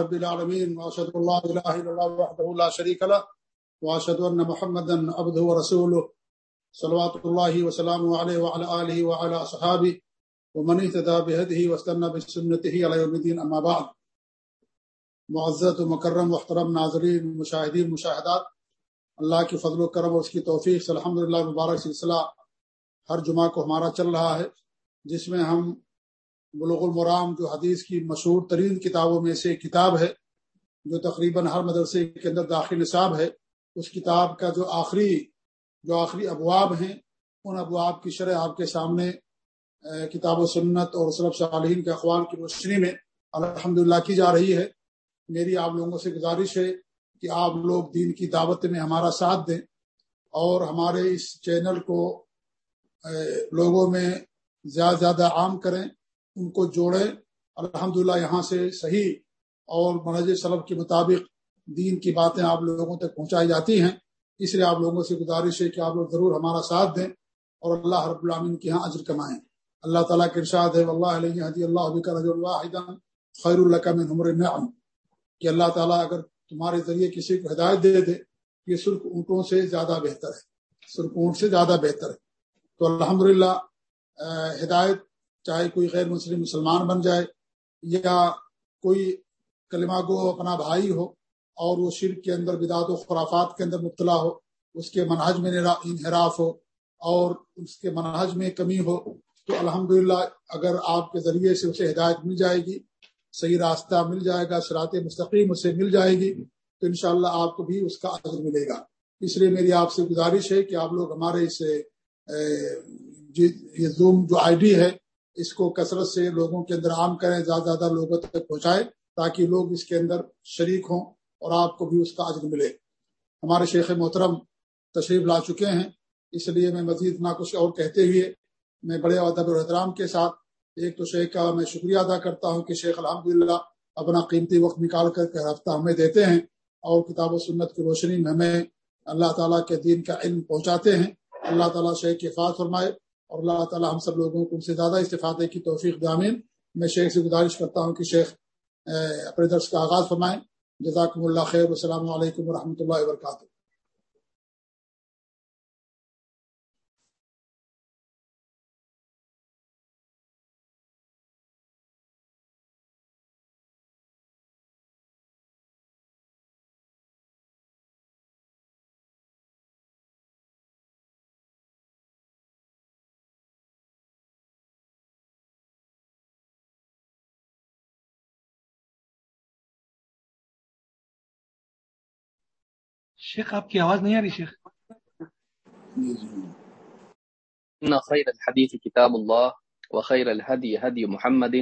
رب العالمين واشهد ان لا اله الا الله وحده لا شريك له واشهد ان محمدا عبده ورسوله. صلوات الله وسلامه عليه وعلى اله وعلى اصحابه ومن اهتدى بهديه واستنى بسنته الى يوم الدين اما بعد. معزز و مکرم محترم ناظرین، مشاہدین، مشاہدات، اللہ کے فضل و کرم اور اس کی توفیق سے الحمدللہ مبارک سلسلہ ہر جمعہ کو ہمارا چل رہا ہے، جس میں ہم بلوغ المرام جو حدیث کی مشہور ترین کتابوں میں سے کتاب ہے، جو تقریباً ہر مدرسے کے اندر داخل نصاب ہے۔ اس کتاب کا جو آخری جو آخری ابواب ہیں، ان ابواب کی شرح آپ کے سامنے کتاب و سنت اور صرف صالحین کے اخبار کی روشنی میں الحمد کی جا رہی ہے۔ میری آپ لوگوں سے گزارش ہے کہ آپ لوگ دین کی دعوت میں ہمارا ساتھ دیں اور ہمارے اس چینل کو لوگوں میں زیادہ زیادہ عام کریں۔ ان کو جوڑیں۔ الحمد یہاں سے صحیح اور منہج سلب کے مطابق دین کی باتیں آپ لوگوں تک پہنچائی جاتی ہیں۔ اس لیے آپ لوگوں سے گزارش ہے کہ آپ لوگ ضرور ہمارا ساتھ دیں اور اللہ رب العامن کے یہاں اجر کمائیں۔ اللہ تعالیٰ کے ارشاد ہے اللہ علیہ حدی اللہ اللہ خیر القم نعم کہ اللہ تعالیٰ اگر تمہارے ذریعے کسی کو ہدایت دے دے، یہ سرخ اونٹوں سے زیادہ بہتر ہے۔ سرخ اونٹ سے زیادہ بہتر ہے۔ تو الحمد ہدایت چاہے کوئی غیر مسلم مسلمان بن جائے یا کوئی کلمہ کو اپنا بھائی ہو اور وہ شرک کے اندر بدعت و خرافات کے اندر مبتلا ہو، اس کے منہج میں انحراف ہو اور اس کے منہج میں کمی ہو، تو الحمد اگر آپ کے ذریعے سے اسے ہدایت مل جائے گی، صحیح راستہ مل جائے گا سرات مستقیم اسے مل جائے گی، تو انشاءاللہ شاء آپ کو بھی اس کا عزر ملے گا۔ اس لیے میری آپ سے گزارش ہے کہ آپ لوگ ہمارے اس یہ زوم جو آئی ڈی ہے اس کو کثرت سے لوگوں کے اندر عام کریں، زیادہ زیادہ لوگوں تک پہنچائے تاکہ لوگ اس کے اندر شریک ہوں اور آپ کو بھی اس کا عزم ملے۔ ہمارے شیخ محترم تشریف لا چکے ہیں، اس لیے میں مزید نہ کچھ اور کہتے ہوئے میں بڑے ادب و احترام کے ساتھ ایک تو شیخ کا میں شکریہ ادا کرتا ہوں کہ شیخ الحمد اپنا قیمتی وقت نکال کر کے ہفتہ ہمیں دیتے ہیں اور کتاب و سنت کی روشنی میں ہمیں اللہ تعالیٰ کے دین کا علم پہنچاتے ہیں۔ اللہ تعالیٰ شیخ کی فات فرمائے۔ اور اللہ تعالیٰ ہم سب لوگوں کو ان سے زیادہ استفادے کی توفیق دامین میں شیخ سے گزارش کرتا ہوں کہ شیخ اپنے درس کا آغاز فرمائیں۔ جزاکم اللہ خیر السلام علیکم و رحمۃ اللہ وبرکاتہ۔ شیخ، آپ کی آواز نہیں آ رہی شیخ؟ ان خیر الحدیث کتاب اللہ وخیر الهدي هدي محمد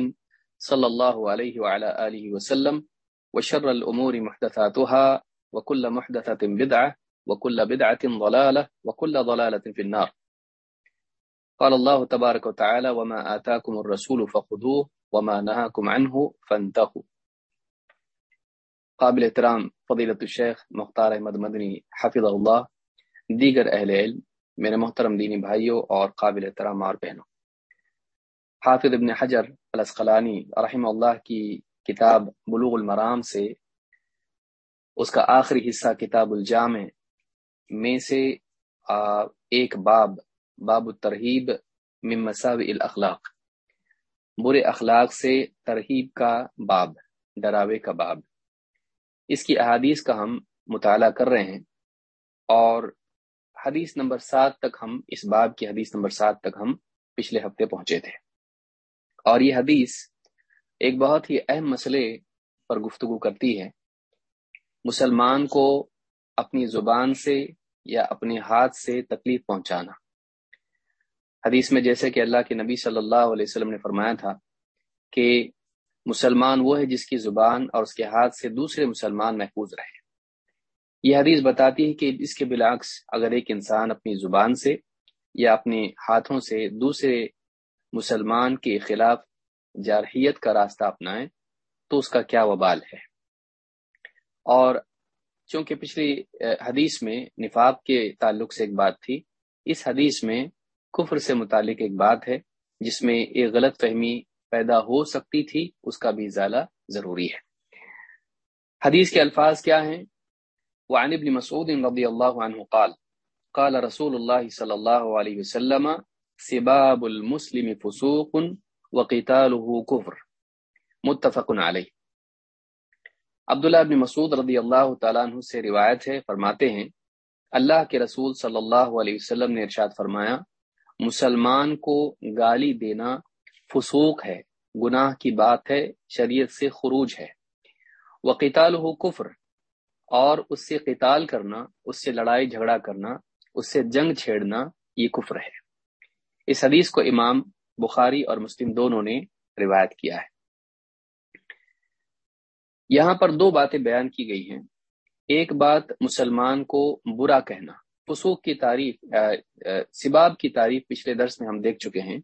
صلی اللہ علیہ وعلى آلہ وسلم وشر الامور محدثاتها وكل محدثة بدعة وكل بدعة ضلالة وكل ضلالة في النار۔ قال الله تبارك وتعالى وما آتاكم الرسول فخذوه وما نهاكم عنه فانتهوا. قابل احترام فضیلت الشیخ مختار احمد مدنی حفظ اللہ دیگر اہل علم، میرے محترم دینی بھائیوں اور قابل احترام اور بہنوں۔ حافظ ابن حجر الاسقلانی رحمہ اللہ کی کتاب بلوغ المرام سے اس کا آخری حصہ کتاب الجامع میں سے ایک باب باب الترہیب من مساوی الاخلاق۔ برے اخلاق سے ترہیب کا باب، ڈراوے کا باب۔ اس کی احادیث کا ہم مطالعہ کر رہے ہیں اور حدیث نمبر سات تک ہم، اس باب کی حدیث نمبر سات تک ہم پچھلے ہفتے پہنچے تھے۔ اور یہ حدیث ایک بہت ہی اہم مسئلے پر گفتگو کرتی ہے۔ مسلمان کو اپنی زبان سے یا اپنے ہاتھ سے تکلیف پہنچانا۔ حدیث میں جیسے کہ اللہ کے نبی صلی اللہ علیہ وسلم نے فرمایا تھا کہ مسلمان وہ ہے جس کی زبان اور اس کے ہاتھ سے دوسرے مسلمان محفوظ رہے۔ یہ حدیث بتاتی ہے کہ اس کے بالعکس اگر ایک انسان اپنی زبان سے یا اپنے ہاتھوں سے دوسرے مسلمان کے خلاف جارحیت کا راستہ اپنائے تو اس کا کیا وبال ہے؟ اور چونکہ پچھلی حدیث میں نفاق کے تعلق سے ایک بات تھی، اس حدیث میں کفر سے متعلق ایک بات ہے، جس میں ایک غلط فہمی پیدا ہو سکتی تھی، اس کا بھی ازالہ ضروری ہے۔ حدیث کے الفاظ کیا ہیں؟ وعن ابن مسعود رضی اللہ عنہ قال قال رسول اللہ صلی اللہ علیہ وسلم، سباب المسلم فسوق وقتاله کفر۔ متفق علیہ۔ عبداللہ ابن مسعود رضی اللہ تعالیٰ عنہ سے روایت ہے، فرماتے ہیں، اللہ کے رسول صلی اللہ علیہ وسلم نے ارشاد فرمایا، مسلمان کو گالی دینا فسوق ہے، گناہ کی بات ہے، شریعت سے خروج ہے۔ وہ ہو کفر، اور اس سے قتال کرنا، اس سے لڑائی جھگڑا کرنا، اس سے جنگ چھیڑنا، یہ کفر ہے۔ اس حدیث کو امام بخاری اور مسلم دونوں نے روایت کیا ہے۔ یہاں پر دو باتیں بیان کی گئی ہیں۔ ایک بات، مسلمان کو برا کہنا۔ فسوق کی تعریف سباب کی تعریف پچھلے درس میں ہم دیکھ چکے ہیں۔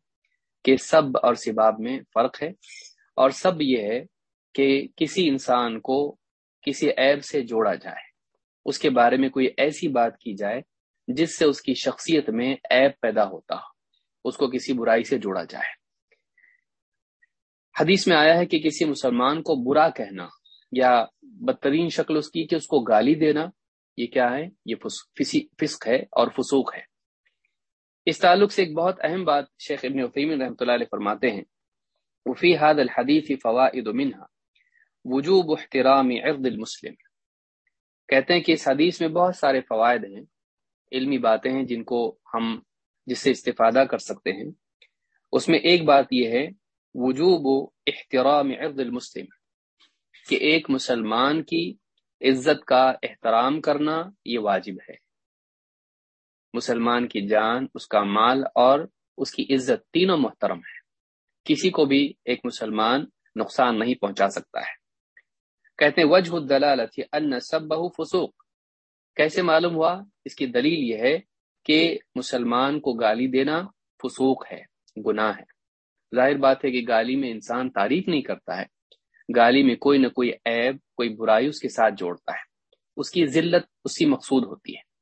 کہ سب اور سباب میں فرق ہے۔ اور سب یہ ہے کہ کسی انسان کو کسی عیب سے جوڑا جائے، اس کے بارے میں کوئی ایسی بات کی جائے جس سے اس کی شخصیت میں عیب پیدا ہوتا ہو اس کو کسی برائی سے جوڑا جائے۔ حدیث میں آیا ہے کہ کسی مسلمان کو برا کہنا یا بدترین شکل اس کی کہ اس کو گالی دینا، یہ کیا ہے؟ یہ فسق ہے اور فسوق ہے۔ اس تعلق سے ایک بہت اہم بات شیخ ابن وفیم رحمۃ اللہ علیہ فرماتے ہیں، وفی حاد الحدیث فوائد منها وجوب احترام عرض المسلم۔ کہتے ہیں کہ اس حدیث میں بہت سارے فوائد ہیں، علمی باتیں ہیں جن کو ہم جس سے استفادہ کر سکتے ہیں۔ اس میں ایک بات یہ ہے، وجوب احترام عرض المسلم۔ کہ ایک مسلمان کی عزت کا احترام کرنا یہ واجب ہے۔ مسلمان کی جان، اس کا مال اور اس کی عزت تینوں محترم ہے کسی کو بھی ایک مسلمان نقصان نہیں پہنچا سکتا ہے۔ کہتے ہیں، وجہ الدلالت ان سب بہو فسوق۔ کیسے معلوم ہوا؟ اس کی دلیل یہ ہے کہ مسلمان کو گالی دینا فسوق ہے، گناہ ہے۔ ظاہر بات ہے کہ گالی میں انسان تعریف نہیں کرتا ہے۔ گالی میں کوئی نہ کوئی عیب، کوئی برائی اس کے ساتھ جوڑتا ہے۔ اس کی ذلت اسی مقصود ہوتی ہے۔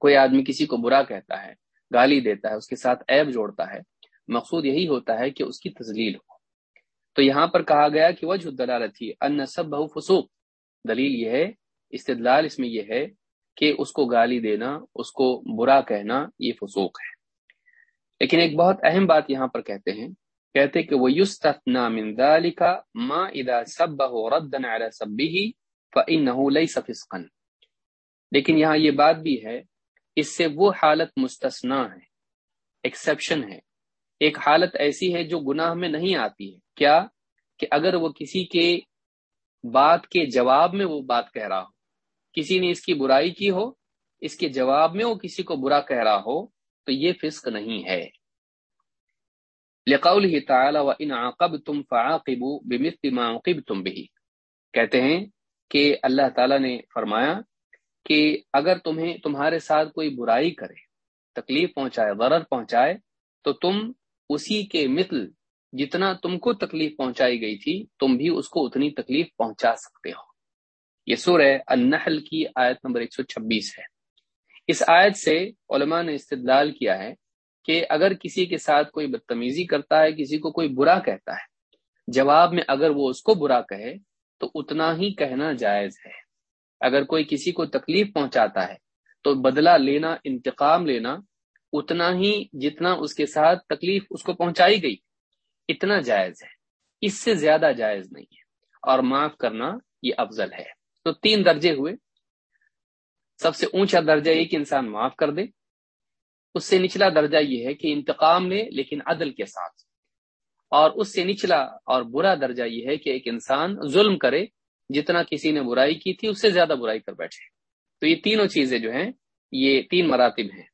کوئی آدمی کسی کو برا کہتا ہے، گالی دیتا ہے، اس کے ساتھ عیب جوڑتا ہے، مقصود یہی ہوتا ہے کہ اس کی تزلیل ہو۔ تو یہاں پر کہا گیا کہ وجہ دلالت ہی ان سب بہو فسوق۔ دلیل یہ ہے، استدلال اس میں یہ ہے کہ اس کو گالی دینا، اس کو برا کہنا، یہ فسوق ہے۔ لیکن ایک بہت اہم بات یہاں پر کہتے ہیں۔ کہتے کہ وہ یستثنا من ذلك ما اذا سبه ردا على سبه فانه ليس فسقا۔ لیکن یہاں یہ بات بھی ہے اس سے وہ حالت مستثنا ہے ایکسپشن ہے۔ ایک حالت ایسی ہے جو گناہ میں نہیں آتی ہے۔ کیا؟ کہ اگر وہ کسی کے بات کے جواب میں وہ بات کہہ رہا ہو، کسی نے اس کی برائی کی ہو، اس کے جواب میں وہ کسی کو برا کہہ رہا ہو، تو یہ فسق نہیں ہے۔ لقوله تعالی و ان عاقبتم فعاقبوا بمثل ما عوقبتم به۔ کہتے ہیں کہ اللہ تعالی نے فرمایا کہ اگر تمہیں تمہارے ساتھ کوئی برائی کرے، تکلیف پہنچائے، ضرر پہنچائے، تو تم اسی کے مثل جتنا تم کو تکلیف پہنچائی گئی تھی، تم بھی اس کو اتنی تکلیف پہنچا سکتے ہو۔ یہ سورہ النحل کی آیت نمبر 126 ہے۔ اس آیت سے علماء نے استدلال کیا ہے کہ اگر کسی کے ساتھ کوئی بدتمیزی کرتا ہے، کسی کو کوئی برا کہتا ہے، جواب میں اگر وہ اس کو برا کہے، تو اتنا ہی کہنا جائز ہے۔ اگر کوئی کسی کو تکلیف پہنچاتا ہے، تو بدلہ لینا، انتقام لینا، اتنا ہی جتنا اس کے ساتھ تکلیف اس کو پہنچائی گئی، اتنا جائز ہے۔ اس سے زیادہ جائز نہیں ہے۔ اور معاف کرنا یہ افضل ہے۔ تو تین درجے ہوئے۔ سب سے اونچا درجہ یہ کہ انسان معاف کر دے۔ اس سے نچلا درجہ یہ ہے کہ انتقام لے، لیکن عدل کے ساتھ۔ اور اس سے نچلا اور برا درجہ یہ ہے کہ ایک انسان ظلم کرے جتنا کسی نے برائی کی تھی، اس سے زیادہ برائی کر بیٹھے۔ تو یہ تینوں چیزیں جو ہیں، یہ تین مراتب ہیں۔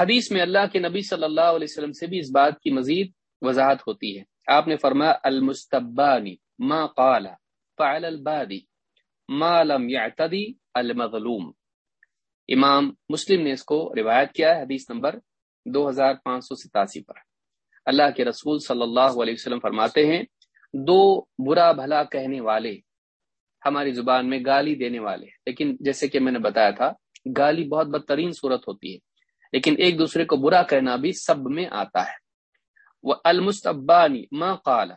حدیث میں اللہ کے نبی صلی اللہ علیہ وسلم سے بھی اس بات کی مزید وضاحت ہوتی ہے۔ آپ نے فرمایا، المستبانی، ما قال، فعل البادی، ما لم يعتدي المظلوم۔ امام مسلم نے اس کو روایت کیا ہے، حدیث نمبر دو ہزار پانچ سو ستاسی پر۔ اللہ کے رسول صلی اللہ علیہ وسلم فرماتے ہیں دو برا بھلا کہنے والے ہماری زبان میں گالی دینے والے۔ لیکن جیسے کہ میں نے بتایا تھا، گالی بہت بدترین صورت ہوتی ہے، لیکن ایک دوسرے کو برا کہنا بھی سب میں آتا ہے۔ وہ المستبانی ما قال۔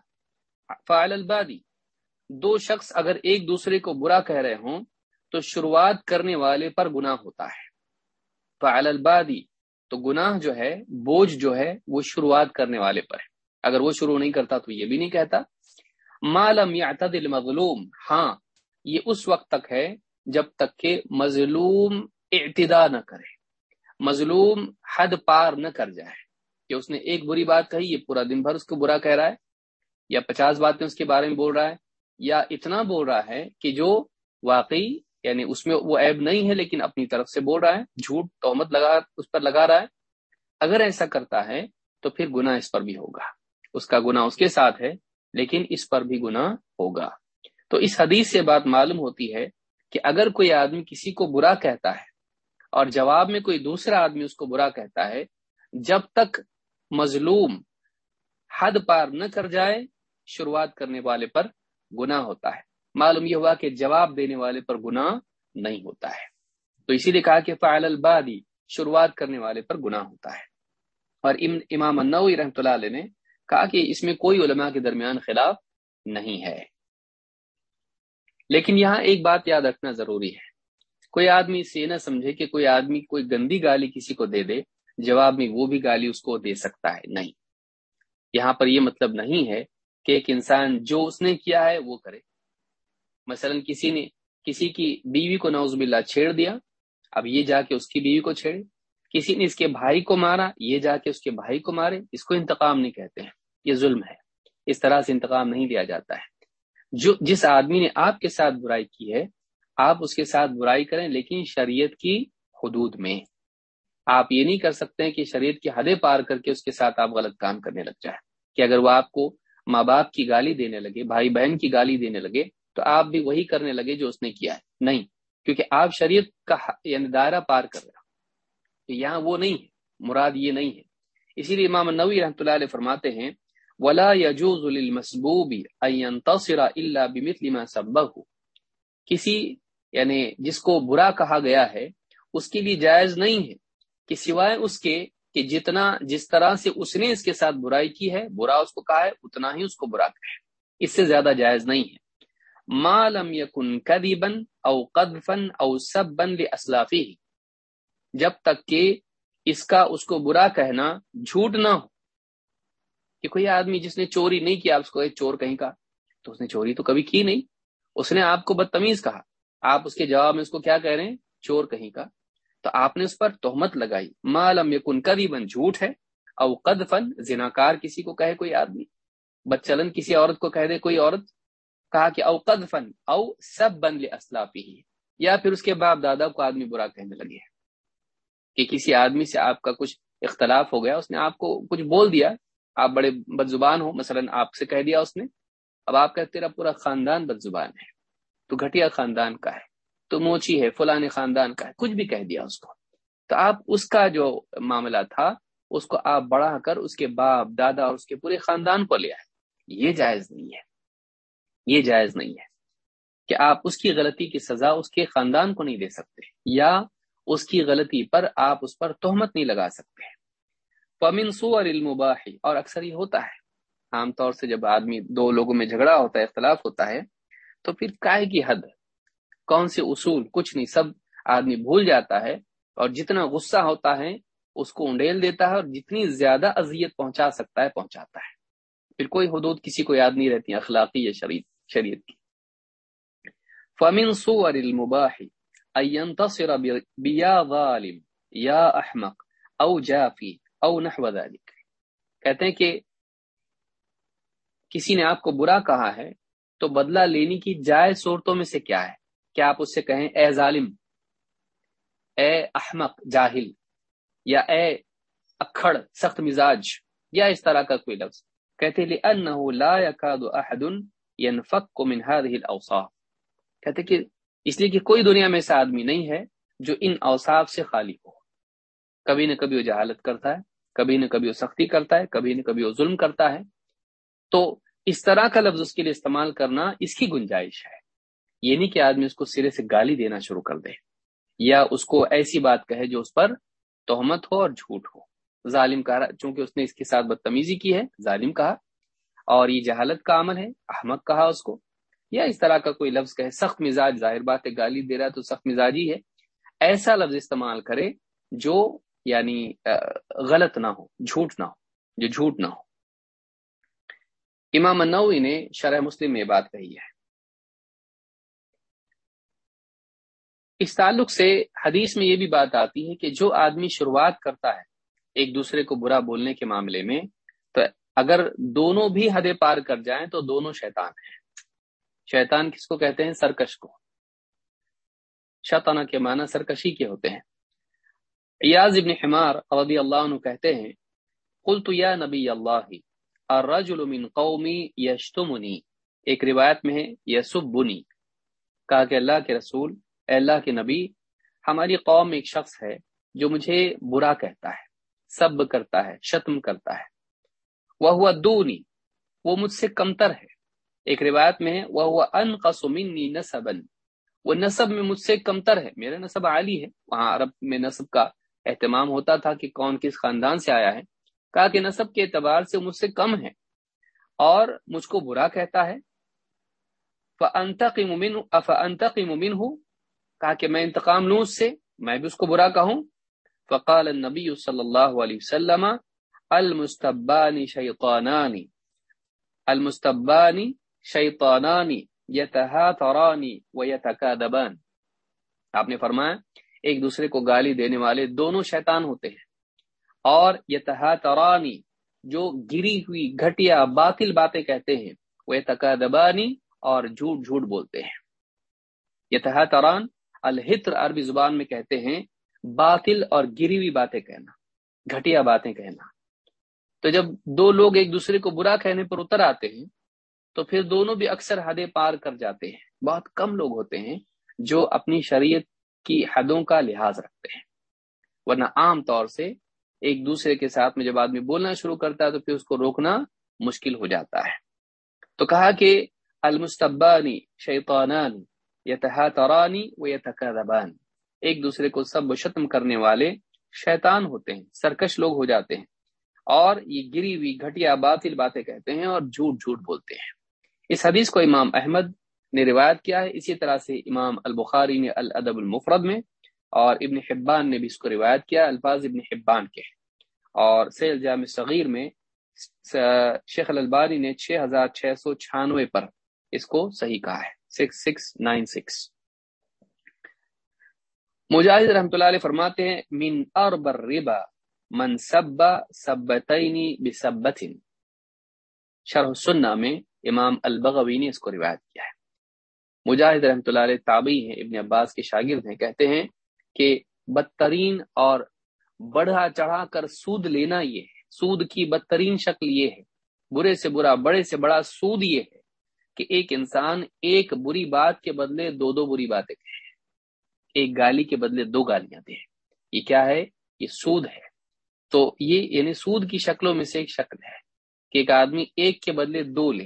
فعل البادی دو شخص اگر ایک دوسرے کو برا کہہ رہے ہوں، تو شروعات کرنے والے پر گناہ ہوتا ہے۔ فعل البادی تو گناہ جو ہے، بوجھ جو ہے، وہ شروعات کرنے والے پر ہے۔ اگر وہ شروع نہیں کرتا تو یہ بھی نہیں کہتا۔ معلوم یعتدل مظلوم. ہاں یہ اس وقت تک ہے جب تک کہ مظلوم اعتدا نہ کرے، مظلوم حد پار نہ کر جائے۔ کہ اس نے ایک بری بات کہی، یہ پورا دن بھر اس کو برا کہہ رہا ہے، یا پچاس باتیں اس کے بارے میں بول رہا ہے، یا اتنا بول رہا ہے کہ جو واقعی یعنی اس میں وہ عیب نہیں ہے، لیکن اپنی طرف سے بول رہا ہے، جھوٹ تومت لگا، اس پر لگا رہا ہے۔ اگر ایسا کرتا ہے تو پھر گنا اس پر بھی ہوگا۔ اس کا گنا اس کے ساتھ ہے لیکن اس پر بھی گنا ہوگا۔ تو اس حدیث سے بات معلوم ہوتی ہے کہ اگر کوئی آدمی کسی کو برا کہتا ہے اور جواب میں کوئی دوسرا آدمی اس کو برا کہتا ہے، جب تک مظلوم حد پار نہ کر جائے، شروعات کرنے والے پر گنا ہوتا ہے۔ معلوم یہ ہوا کہ جواب دینے والے پر گنا نہیں ہوتا ہے۔ تو اسی لیے کہا کہ فعل البادی، شروعات کرنے والے پر گنا ہوتا ہے۔ اور امام النوی رحمۃ اللہ علیہ نے کہا کہ اس میں کوئی علماء کے درمیان خلاف نہیں ہے۔ لیکن یہاں ایک بات یاد رکھنا ضروری ہے۔ کوئی آدمی سے نہ سمجھے کہ کوئی آدمی کوئی گندی گالی کسی کو دے دے، جواب میں وہ بھی گالی اس کو دے سکتا ہے۔ نہیں۔ یہاں پر یہ مطلب نہیں ہے کہ ایک انسان جو اس نے کیا ہے وہ کرے۔ مثلا کسی نے، کسی کی بیوی کو نوز باللہ چھیڑ دیا، اب یہ جا کے اس کی بیوی کو چھیڑے۔ کسی نے اس کے بھائی کو مارا، یہ جا کے اس کے بھائی کو مارے، اس کو انتقام نہیں کہتے ہیں، یہ ظلم ہے۔ اس طرح سے انتقام نہیں دیا جاتا ہے۔ جو جس آدمی نے آپ کے ساتھ برائی کی ہے، آپ اس کے ساتھ برائی کریں، لیکن شریعت کی حدود میں۔ آپ یہ نہیں کر سکتے کہ شریعت کی حدیں پار کر کے اس کے ساتھ آپ غلط کام کرنے لگ جائیں۔ کہ اگر وہ آپ کو ماں باپ کی گالی دینے لگے، بھائی بہن کی گالی دینے لگے، تو آپ بھی وہی کرنے لگے جو اس نے کیا ہے۔ نہیں، کیونکہ آپ شریعت کا یعنی دائرہ پار کر رہے تو یہاں وہ نہیں ہے مراد یہ نہیں ہے۔ اسی لیے امام نوی رحمۃ اللہ علیہ فرماتے ہیں، ولا يجوز للمسبوب ان ينتصر الا بمثل ما سبه۔ کسی یعنی جس کو برا کہا گیا ہے، اس کے لیے جائز نہیں ہے۔ کہ سوائے اس کے کہ جتنا، جس طرح سے اس نے اس کے ساتھ برائی کی ہے، برا اس کو کہا ہے، اتنا ہی اس کو برا کہے اس سے زیادہ جائز نہیں ہے۔ ما لم يكن كذبا او قذفا او سبا لاسلافه جب تک کہ اس کا اس کو برا کہنا جھوٹ نہ ہو۔ کہ کوئی آدمی جس نے چوری نہیں کیا، اس کو چور کہیں کا، تو اس نے چوری تو کبھی کی نہیں۔ اس نے آپ کو بدتمیز کہا۔ آپ اس کے جواب میں اس کو کیا کہہ رہے ہیں؟ چور کہیں کا۔ تو آپ نے اس پر تہمت لگائی۔ مالم یکن کبھی بن جھوٹ ہے، او قد فن زناکار کسی کو کہے کوئی آدمی۔ بچلن کسی عورت کو کہہ دے کوئی عورت۔ کہا کہ او قد فن او سب بن لے اسلافی یا پھر اس کے باپ دادا کو آدمی برا کہنے لگے۔ کہ کسی آدمی سے آپ کا کچھ اختلاف ہو گیا، اس نے آپ کو کچھ بول دیا، آپ بڑے بد زبان ہو، مثلا آپ سے کہہ دیا اس نے، اب آپ کہتے تیرا پورا خاندان بد زبان ہے، تو گھٹیا خاندان کا ہے، تو موچی ہے فلاں خاندان کا ہے، کچھ بھی کہہ دیا اس کو۔ تو آپ اس کا جو معاملہ تھا، اس کو آپ بڑھا کر اس کے باپ، دادا اور اس کے پورے خاندان کو لیا ہے یہ جائز نہیں ہے۔ یہ جائز نہیں ہے کہ آپ اس کی غلطی کی سزا اس کے خاندان کو نہیں دے سکتے، یا اس کی غلطی پر آپ اس پر تہمت نہیں لگا سکتے۔ پمن سو اور اور اکثر یہ ہوتا ہے۔ عام طور سے جب آدمی دو لوگوں میں جھگڑا ہوتا ہے، اختلاف ہوتا ہے، تو پھر کائے کی حد، کون سے اصول، کچھ نہیں، سب آدمی بھول جاتا ہے اور جتنا غصہ ہوتا ہے، اس کو انڈیل دیتا ہے اور جتنی زیادہ اذیت پہنچا سکتا ہے، پہنچاتا ہے۔ پھر کوئی حدود کسی کو یاد نہیں رہتی، اخلاقی یا شریف شریعت کی۔ فمن صور المباح ان ينتصر بیا ظالم یا احمق او جافی او نحو ذلك. کہتے ہیں کہ کسی نے آپ کو برا کہا ہے، تو بدلہ لینے کی جائز صورتوں میں سے کیا ہے؟ کیا آپ اس سے کہیں، اے ظالم، اے احمق، جاہل، یا اے اکھڑ، سخت مزاج، یا اس طرح کا کوئی لفظ؟ کہتے لأنه لا يكاد احد ينفك من هذه الاوصاف کہتے کہ اس لیے کہ کوئی دنیا میں ایسا آدمی نہیں ہے جو ان اوصاف سے خالی ہو۔ کبھی نہ کبھی وہ جہالت کرتا ہے، کبھی نہ کبھی وہ سختی کرتا ہے، کبھی نہ کبھی وہ ظلم کرتا ہے۔ تو اس طرح کا لفظ اس کے لیے استعمال کرنا اس کی گنجائش ہے۔ یہ نہیں کہ آدمی اس کو سرے سے گالی دینا شروع کر دے یا اس کو ایسی بات کہے جو اس پر تہمت ہو اور جھوٹ ہو۔ ظالم کہا، چونکہ اس نے اس کے ساتھ بدتمیزی کی ہے، ظالم کہا اور یہ جہالت کا عمل ہے، احمد کہا اس کو۔ یا اس طرح کا کوئی لفظ کہے، سخت مزاج ظاہر بات ہے، گالی دے رہا ہے تو سخت مزاجی ہے۔ ایسا لفظ استعمال کرے جو یعنی غلط نہ ہو، جھوٹ نہ ہو، جو جھوٹ نہ ہو۔ امام النووی نے شرح مسلم میں یہ بات کہی ہے۔ اس تعلق سے حدیث میں یہ بھی بات آتی ہے کہ جو آدمی شروعات کرتا ہے ایک دوسرے کو برا بولنے کے معاملے میں، تو اگر دونوں بھی حد پار کر جائیں تو دونوں شیطان ہیں۔ شیطان کس کو کہتے ہیں؟ سرکش کو۔ شیطانہ کے معنی سرکشی کے ہوتے ہیں۔ ایاز ابن حمار رضی اللہ عنہ کہتے ہیں، قلت یا نبی اللہ، الرجل من قومی یشتمنی۔ ایک روایت میں ہے، یسبنی۔ کہا کہ اللہ کے رسول، اے اللہ کے نبی، ہماری قوم ایک شخص ہے جو مجھے برا کہتا ہے، سب کرتا ہے، شتم کرتا ہے۔ وہ ہوا دونی وہ مجھ سے کمتر ہے۔ ایک روایت میں ہے وہ ہوا ان قسمنی وہ نصب میں مجھ سے کمتر ہے، میرا نصب عالی ہے۔ وہاں عرب میں نصب کا اہتمام ہوتا تھا کہ کون کس خاندان سے آیا ہے۔ کہا کہ نصب کے اعتبار سے مجھ سے کم ہے اور مجھ کو برا کہتا ہے۔ ممن ہوں کہا کہ میں انتقام لوں اس سے، میں بھی اس کو برا کہوں۔ فقال النبی صلی اللہ علیہ وسلم المستبانی شیطانانی المستبانی شیطانانی، یتہاترانی ویتکادبان آپ نے فرمایا، ایک دوسرے کو گالی دینے والے دونوں شیطان ہوتے ہیں۔ اور یتہاترانی، جو گری ہوئی گھٹیا باطل باتیں کہتے ہیں، وہ تقادبانی اور جھوٹ جھوٹ بولتے ہیں۔ یتہاتران الحتر عربی زبان میں کہتے ہیں، باطل اور گری ہوئی باتیں کہنا، گھٹیا باتیں کہنا۔ تو جب دو لوگ ایک دوسرے کو برا کہنے پر اتر آتے ہیں تو پھر دونوں بھی اکثر حدیں پار کر جاتے ہیں۔ بہت کم لوگ ہوتے ہیں جو اپنی شریعت کی حدوں کا لحاظ رکھتے ہیں۔ ورنہ عام طور سے ایک دوسرے کے ساتھ میں جب آدمی بولنا شروع کرتا ہے تو پھر اس کو روکنا مشکل ہو جاتا ہے۔ تو کہا کہ المستبانی شیطانانی یتحاترانی و یتکذبان ایک دوسرے کو سب و شتم کرنے والے شیطان ہوتے ہیں، سرکش لوگ ہو جاتے ہیں۔ اور یہ گری ہوئی گھٹیا باطل باتیں کہتے ہیں اور جھوٹ جھوٹ بولتے ہیں۔ اس حدیث کو امام احمد نے روایت کیا ہے۔ اسی طرح سے امام البخاری نے الادب المفرد میں اور ابن حبان نے بھی اس کو روایت کیا الفاظ ابن حبان کے۔ اور سیل جامع صغیر میں شیخ الباری نے چھ ہزار چھ سو چھیانوے پر اس کو صحیح کہا ہے۔ Six six nine six Mujahid رحمۃ اللہ علیہ فرماتے ہیں، من اربر ربا من سب سبتینی بسبتن. شرح سنہ میں امام البغوی نے اس کو روایت کیا ہے۔ مجاہد رحمۃ اللہ علیہ تابعی ہیں، ابن عباس کے شاگرد ہیں، کہتے ہیں کہ بدترین اور بڑھا چڑھا کر سود لینا یہ ہے۔ سود کی بدترین شکل یہ ہے، برے سے برا، بڑے سے بڑا سود یہ ہے کہ ایک انسان ایک بری بات کے بدلے دو دو بری باتیں کہے۔ ایک گالی کے بدلے دو گالیاں دے۔ یہ کیا ہے؟ یہ سود ہے۔ تو یہ یعنی سود کی شکلوں میں سے ایک شکل ہے۔ کہ ایک آدمی ایک کے بدلے دو لے۔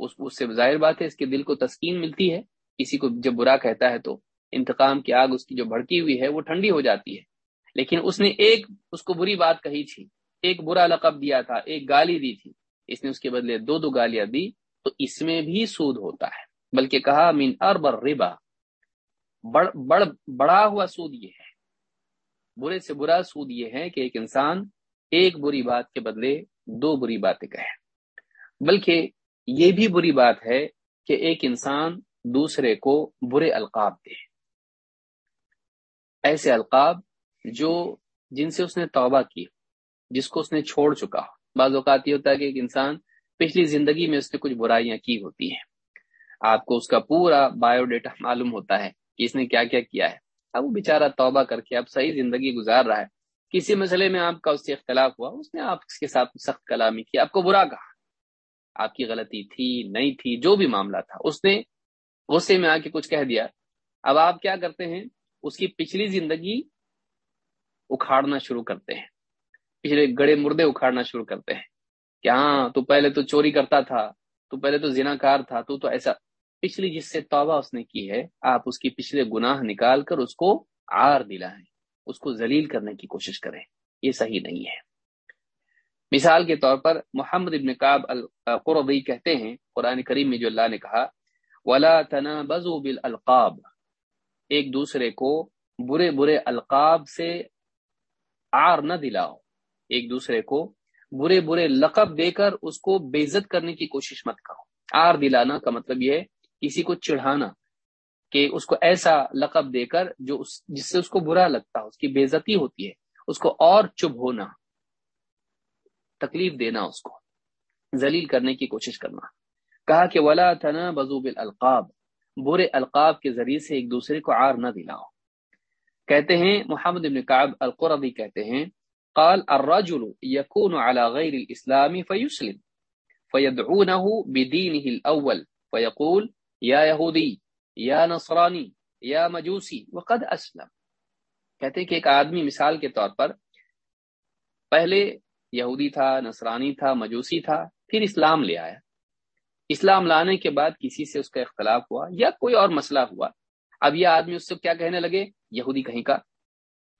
اس اس سے ظاہر بات ہے، اس کے دل کو تسکین ملتی ہے۔ کسی کو جب برا کہتا ہے تو انتقام کی آگ اس کی جو بھڑکی ہوئی ہے، وہ ٹھنڈی ہو جاتی ہے۔ لیکن اس نے ایک اس کو بری بات کہی تھی۔ ایک برا لقب دیا تھا، ایک گالی دی تھی۔ اس نے اس کے بدلے دو دو گالیاں دی۔ تو اس میں بھی سود ہوتا ہے۔ بلکہ کہا مین اربر ربا بڑ بڑ بڑا ہوا سود یہ ہے۔ برے سے برا سود یہ ہے کہ ایک انسان ایک بری بات کے بدلے دو بری باتیں کہے بلکہ یہ بھی بری بات ہے کہ ایک انسان دوسرے کو برے القاب دے۔ ایسے القاب جو جن سے اس نے توبہ کی، جس کو اس نے چھوڑ چکا۔ ہو بعض اوقات یہ ہوتا ہے کہ ایک انسان پچھلی زندگی میں اس نے کچھ برائیاں کی ہوتی ہیں۔ آپ کو اس کا پورا بایو ڈیٹا معلوم ہوتا ہے کہ اس نے کیا کیا کیا ہے۔ اب وہ بےچارا توبہ کر کے اب صحیح زندگی گزار رہا ہے۔ کسی مسئلے میں آپ کا اس سے اختلاف ہوا، اس نے آپ کے ساتھ سخت کلامی کی، آپ کو برا کہا۔ آپ کی غلطی تھی، نہیں تھی، جو بھی معاملہ تھا، اس نے غصے میں آ کے کچھ کہہ دیا۔ اب آپ کیا کرتے ہیں؟ اس کی پچھلی زندگی اکھاڑنا شروع کرتے ہیں۔ پچھلے گڑے مردے اکھاڑنا شروع کرتے ہیں۔ کہ ہاں تو پہلے تو چوری کرتا تھا، تو پہلے تو زنا کار تھا، تو تو ایسا۔ پچھلی جس سے توبہ اس نے کی ہے، آپ اس کی پچھلے گناہ نکال کر اس کو آر دلائیں۔ اس کو ذلیل کرنے کی کوشش کریں۔ یہ صحیح نہیں ہے۔ مثال کے طور پر محمد ابن کاب القربی کہتے ہیں، قرآن کریم میں جو اللہ نے کہا، ولا تنا بزو ایک دوسرے کو برے برے القاب سے آر نہ دلاؤ۔ ایک دوسرے کو برے برے لقب دے کر اس کو بےزت کرنے کی کوشش مت کرو۔ آر دلانا کا مطلب یہ ہے، کسی کو چڑھانا۔ کہ اس کو ایسا لقب دے کر جو اس جس سے اس کو برا لگتا اس کی بےزتی ہوتی ہے، اس کو اور چب ہونا، تکلیف دینا اس کو، ذلیل کرنے کی کوشش کرنا۔ کہا کہ ولا تنا بزوب القاب برے القاب کے ذریعے سے ایک دوسرے کو آر نہ دلاؤ۔ کہتے ہیں، محمد بن کعب القربی کہتے ہیں، قال الرجل يكون على غير الاسلام فيسلم، فيدعونه بدينه الاول فيقول، يا يهودي يا نصراني يا مجوسی، وقد اسلم۔ کہتے ہیں کہ ایک آدمی مثال کے طور پر پہلے یہودی تھا، نصرانی تھا، مجوسی تھا، پھر اسلام لے آیا۔ اسلام لانے کے بعد کسی سے اس کا اختلاف ہوا یا کوئی اور مسئلہ ہوا۔ اب یہ آدمی اس سے کیا کہنے لگے؟ یہودی کہیں کا،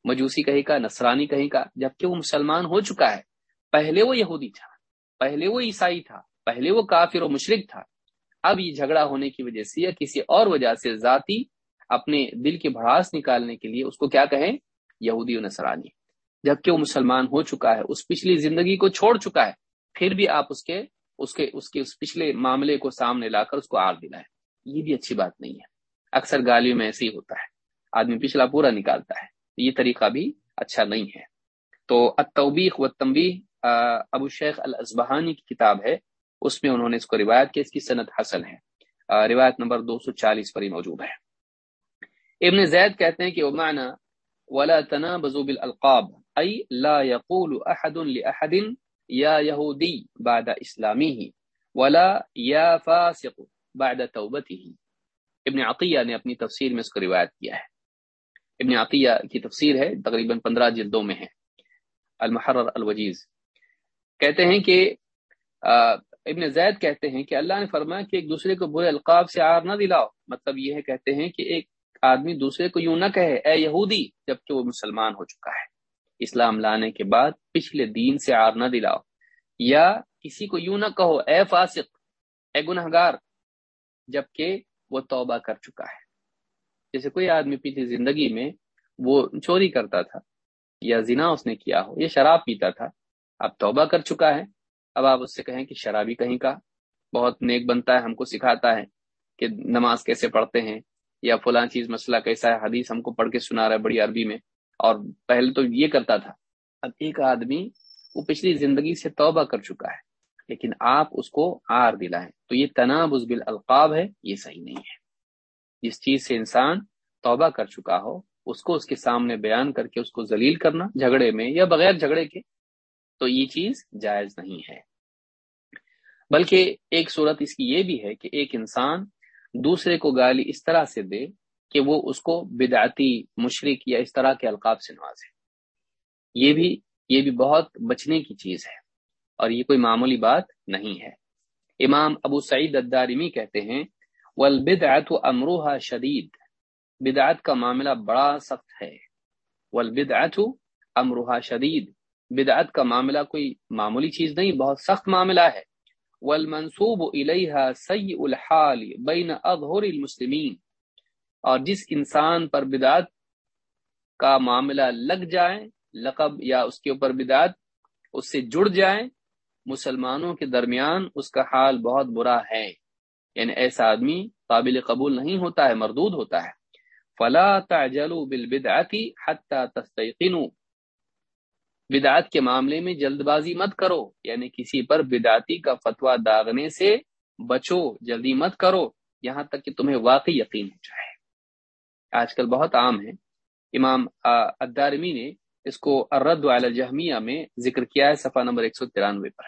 مجوسی کہیں کا، نصرانی کہیں کا، جبکہ وہ مسلمان ہو چکا ہے۔ پہلے وہ یہودی تھا، پہلے وہ عیسائی تھا، پہلے وہ کافر و مشرق تھا۔ اب یہ جھگڑا ہونے کی وجہ سے یا کسی اور وجہ سے ذاتی اپنے دل کی بڑھاس نکالنے کے لیے اس کو کیا کہیں؟ یہودی و نصرانی۔ جبکہ وہ مسلمان ہو چکا ہے، اس پچھلی زندگی کو چھوڑ چکا ہے، پھر بھی آپ اس کے اس کے اس کے، اس پچھلے معاملے کو سامنے لا کر اس کو آر دلائیں یہ بھی اچھی بات نہیں ہے۔ اکثر گالیوں میں ایسے ہی ہوتا ہے۔ آدمی پچھلا پورا نکالتا ہے۔ یہ طریقہ بھی اچھا نہیں ہے۔ تو التوبیخ و تمبی ابو شیخ الازبہانی کی کتاب ہے۔ اس میں انہوں نے اس کو روایت کی، اس کی صنعت حسن ہے۔ روایت نمبر دو سو چالیس پر ہی موجود ہے۔ ابن زید کہتے ہیں کہ معنی ولا تنابزوا بالالقاب، ای لا يقول احد لاحد یا یہودی بعد اسلامی ولا یا فاسق بعد توبته ابن عطیہ نے اپنی تفسیر میں اس کو روایت کیا ہے۔ ابن عطیہ کی تفسیر ہے، تقریباً پندرہ جلدوں میں ہے۔ المحرر الوجیز۔ کہتے ہیں کہ ابن زید کہتے ہیں کہ اللہ نے فرمایا کہ ایک دوسرے کو برے القاب سے آر نہ دلاؤ۔ مطلب یہ ہے، کہتے ہیں کہ ایک آدمی دوسرے کو یوں نہ کہے، اے یہودی، جبکہ وہ مسلمان ہو چکا ہے۔ اسلام لانے کے بعد پچھلے دین سے آر نہ دلاؤ۔ یا کسی کو یوں نہ کہو، اے فاسق، اے گنہ گار جبکہ وہ توبہ کر چکا ہے۔ جیسے کوئی آدمی پیچھے زندگی میں وہ چوری کرتا تھا یا زنا اس نے کیا ہو، یا شراب پیتا تھا، اب توبہ کر چکا ہے۔ اب آپ اس سے کہیں کہ شرابی کہیں کا بہت نیک بنتا ہے، ہم کو سکھاتا ہے کہ نماز کیسے پڑھتے ہیں یا فلاں چیز مسئلہ کیسا ہے، حدیث ہم کو پڑھ کے سنا رہا ہے بڑی عربی میں۔ اور پہلے تو یہ کرتا تھا۔ اب ایک آدمی وہ پچھلی زندگی سے توبہ کر چکا ہے، لیکن آپ اس کو آر دلائیں۔ تو یہ تناب بال القاب ہے، یہ صحیح نہیں ہے۔ جس چیز سے انسان توبہ کر چکا ہو، اس کو اس کے سامنے بیان کر کے اس کو ذلیل کرنا، جھگڑے میں یا بغیر جھگڑے کے، تو یہ چیز جائز نہیں ہے۔ بلکہ ایک صورت اس کی یہ بھی ہے کہ ایک انسان دوسرے کو گالی اس طرح سے دے کہ وہ اس کو بدعتی مشرق یا اس طرح کے القاب سے نوازے۔ یہ بھی یہ بھی بہت بچنے کی چیز ہے اور یہ کوئی معمولی بات نہیں ہے۔ امام ابو سعید الدارمی کہتے ہیں والبدعت امروها شدید بدعت کا معاملہ بڑا سخت ہے۔ والبدعت امروها شدید بدعت کا معاملہ کوئی معمولی چیز نہیں، بہت سخت معاملہ ہے۔ والمنصوب الیہا سیء الحال بین اظہر المسلمین اور جس انسان پر بدعت کا معاملہ لگ جائے، لقب یا اس کے اوپر بدعت، اس سے جڑ جائے، مسلمانوں کے درمیان اس کا حال بہت برا ہے۔ یعنی ایسا آدمی قابل قبول نہیں ہوتا ہے، مردود ہوتا ہے۔ فلا تعجلوا بالبدعت حتى تستيقنوا۔ بدعت کے معاملے میں جلد بازی مت کرو یعنی کسی پر بدعتی کا فتویٰ داغنے سے بچو، جلدی مت کرو، یہاں تک کہ تمہیں واقعی یقین ہو جائے۔ آج کل بہت عام ہے۔ امام ادارمی نے اس کو الرد علی الجہمیہ میں ذکر کیا ہے، صفحہ نمبر 193 پر۔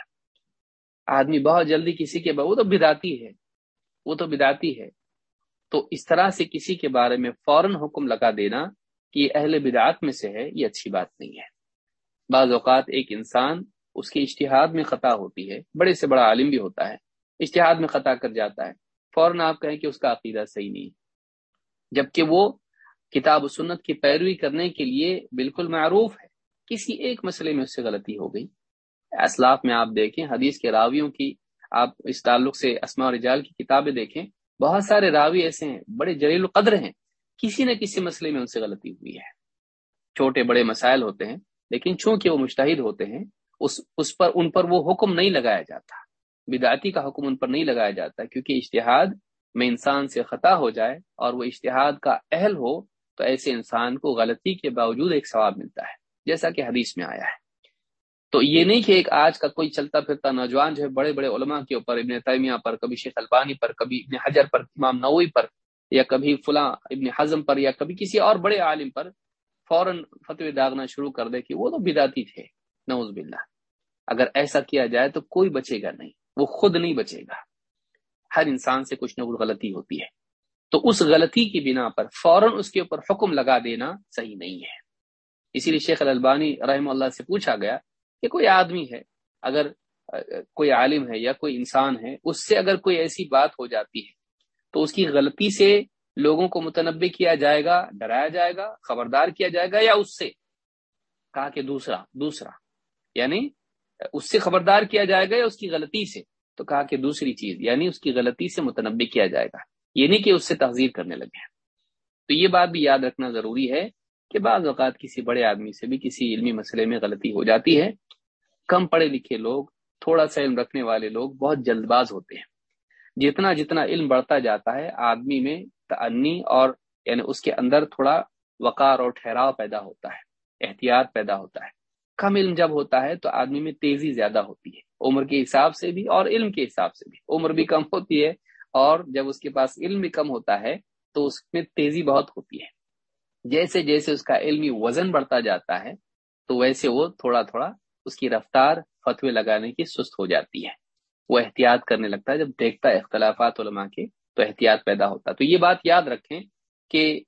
آدمی بہت جلدی کسی کے وہ تو بداتی ہے، وہ تو بداتی ہے۔ تو اس طرح سے کسی کے بارے میں فوراً حکم لگا دینا کہ یہ اہل بدعات میں سے ہے، یہ اچھی بات نہیں ہے۔ بعض اوقات ایک انسان اس کے اشتہاد میں خطا ہوتی ہے، بڑے سے بڑا عالم بھی ہوتا ہے اشتہاد میں خطا کر جاتا ہے۔ فوراً آپ کہیں کہ اس کا عقیدہ صحیح نہیں جبکہ وہ کتاب و سنت کی پیروی کرنے کے لیے بالکل معروف ہے۔ کسی ایک مسئلے میں اس سے غلطی ہو گئی۔ اسلاف میں آپ دیکھیں، حدیث کے راویوں کی آپ اس تعلق سے اسماء اور رجال کی کتابیں دیکھیں، بہت سارے راوی ایسے ہیں، بڑے جلیل القدر ہیں۔ کسی نہ کسی مسئلے میں ان سے غلطی ہوئی ہے۔ چھوٹے بڑے مسائل ہوتے ہیں۔ لیکن چونکہ وہ مشتحد ہوتے ہیں، اس اس پر، ان پر وہ حکم نہیں لگایا جاتا۔ بدعتی کا حکم ان پر نہیں لگایا جاتا، کیونکہ اشتہاد میں انسان سے خطا ہو جائے اور وہ اشتہاد کا اہل ہو تو ایسے انسان کو غلطی کے باوجود ایک ثواب ملتا ہے، جیسا کہ حدیث میں آیا ہے۔ تو یہ نہیں کہ ایک آج کا کوئی چلتا پھرتا نوجوان جو ہے بڑے بڑے علماء کے اوپر، ابن تیمیہ پر، کبھی شیخ البانی پر، کبھی ابن حجر پر، امام نوئی پر، یا کبھی فلاں ابن حزم پر، یا کبھی کسی اور بڑے عالم پر فوراً فتوی داغنا شروع کر دے کہ وہ تو بداتی تھے نوز باللہ۔ اگر ایسا کیا جائے تو کوئی بچے گا نہیں، وہ خود نہیں بچے گا۔ ہر انسان سے کچھ نہ کچھ غلطی ہوتی ہے۔ تو اس غلطی کی بنا پر فوراً اس کے اوپر حکم لگا دینا صحیح نہیں ہے۔ اسی لیے شیخ البانی رحم اللہ سے پوچھا گیا کہ کوئی آدمی ہے، اگر کوئی عالم ہے یا کوئی انسان ہے، اس سے اگر کوئی ایسی بات ہو جاتی ہے تو اس کی غلطی سے لوگوں کو متنوع کیا جائے گا، ڈرایا جائے گا، خبردار کیا جائے گا یا اس سے؟ کہا کہ دوسرا دوسرا یعنی اس سے خبردار کیا جائے گا یا اس کی غلطی سے؟ تو کہا کہ دوسری چیز یعنی اس کی غلطی سے متنوع کیا جائے گا۔ یہ نہیں کہ اس سے تحذیر کرنے لگے ہیں۔ تو یہ بات بھی یاد رکھنا ضروری ہے کہ بعض اوقات کسی بڑے آدمی سے بھی کسی علمی مسئلے میں غلطی ہو جاتی ہے۔ کم پڑھے لکھے لوگ، تھوڑا سا علم رکھنے والے لوگ بہت جلد باز ہوتے ہیں۔ جتنا جتنا علم بڑھتا جاتا ہے، آدمی میں تعنی اور یعنی اس کے اندر تھوڑا وقار اور ٹھہراؤ پیدا ہوتا ہے، احتیاط پیدا ہوتا ہے۔ کم علم جب ہوتا ہے تو آدمی میں تیزی زیادہ ہوتی ہے، عمر کے حساب سے بھی اور علم کے حساب سے بھی۔ عمر بھی کم ہوتی ہے اور جب اس کے پاس علم بھی کم ہوتا ہے تو اس میں تیزی بہت ہوتی ہے۔ جیسے جیسے اس کا علمی وزن بڑھتا جاتا ہے تو ویسے وہ تھوڑا تھوڑا اس کی رفتار فتوے لگانے کی سست ہو جاتی ہے۔ وہ احتیاط کرنے لگتا ہے جب دیکھتا ہے اختلافات علماء کے تو احتیاط پیدا ہوتا۔ تو یہ بات یاد رکھیں کہ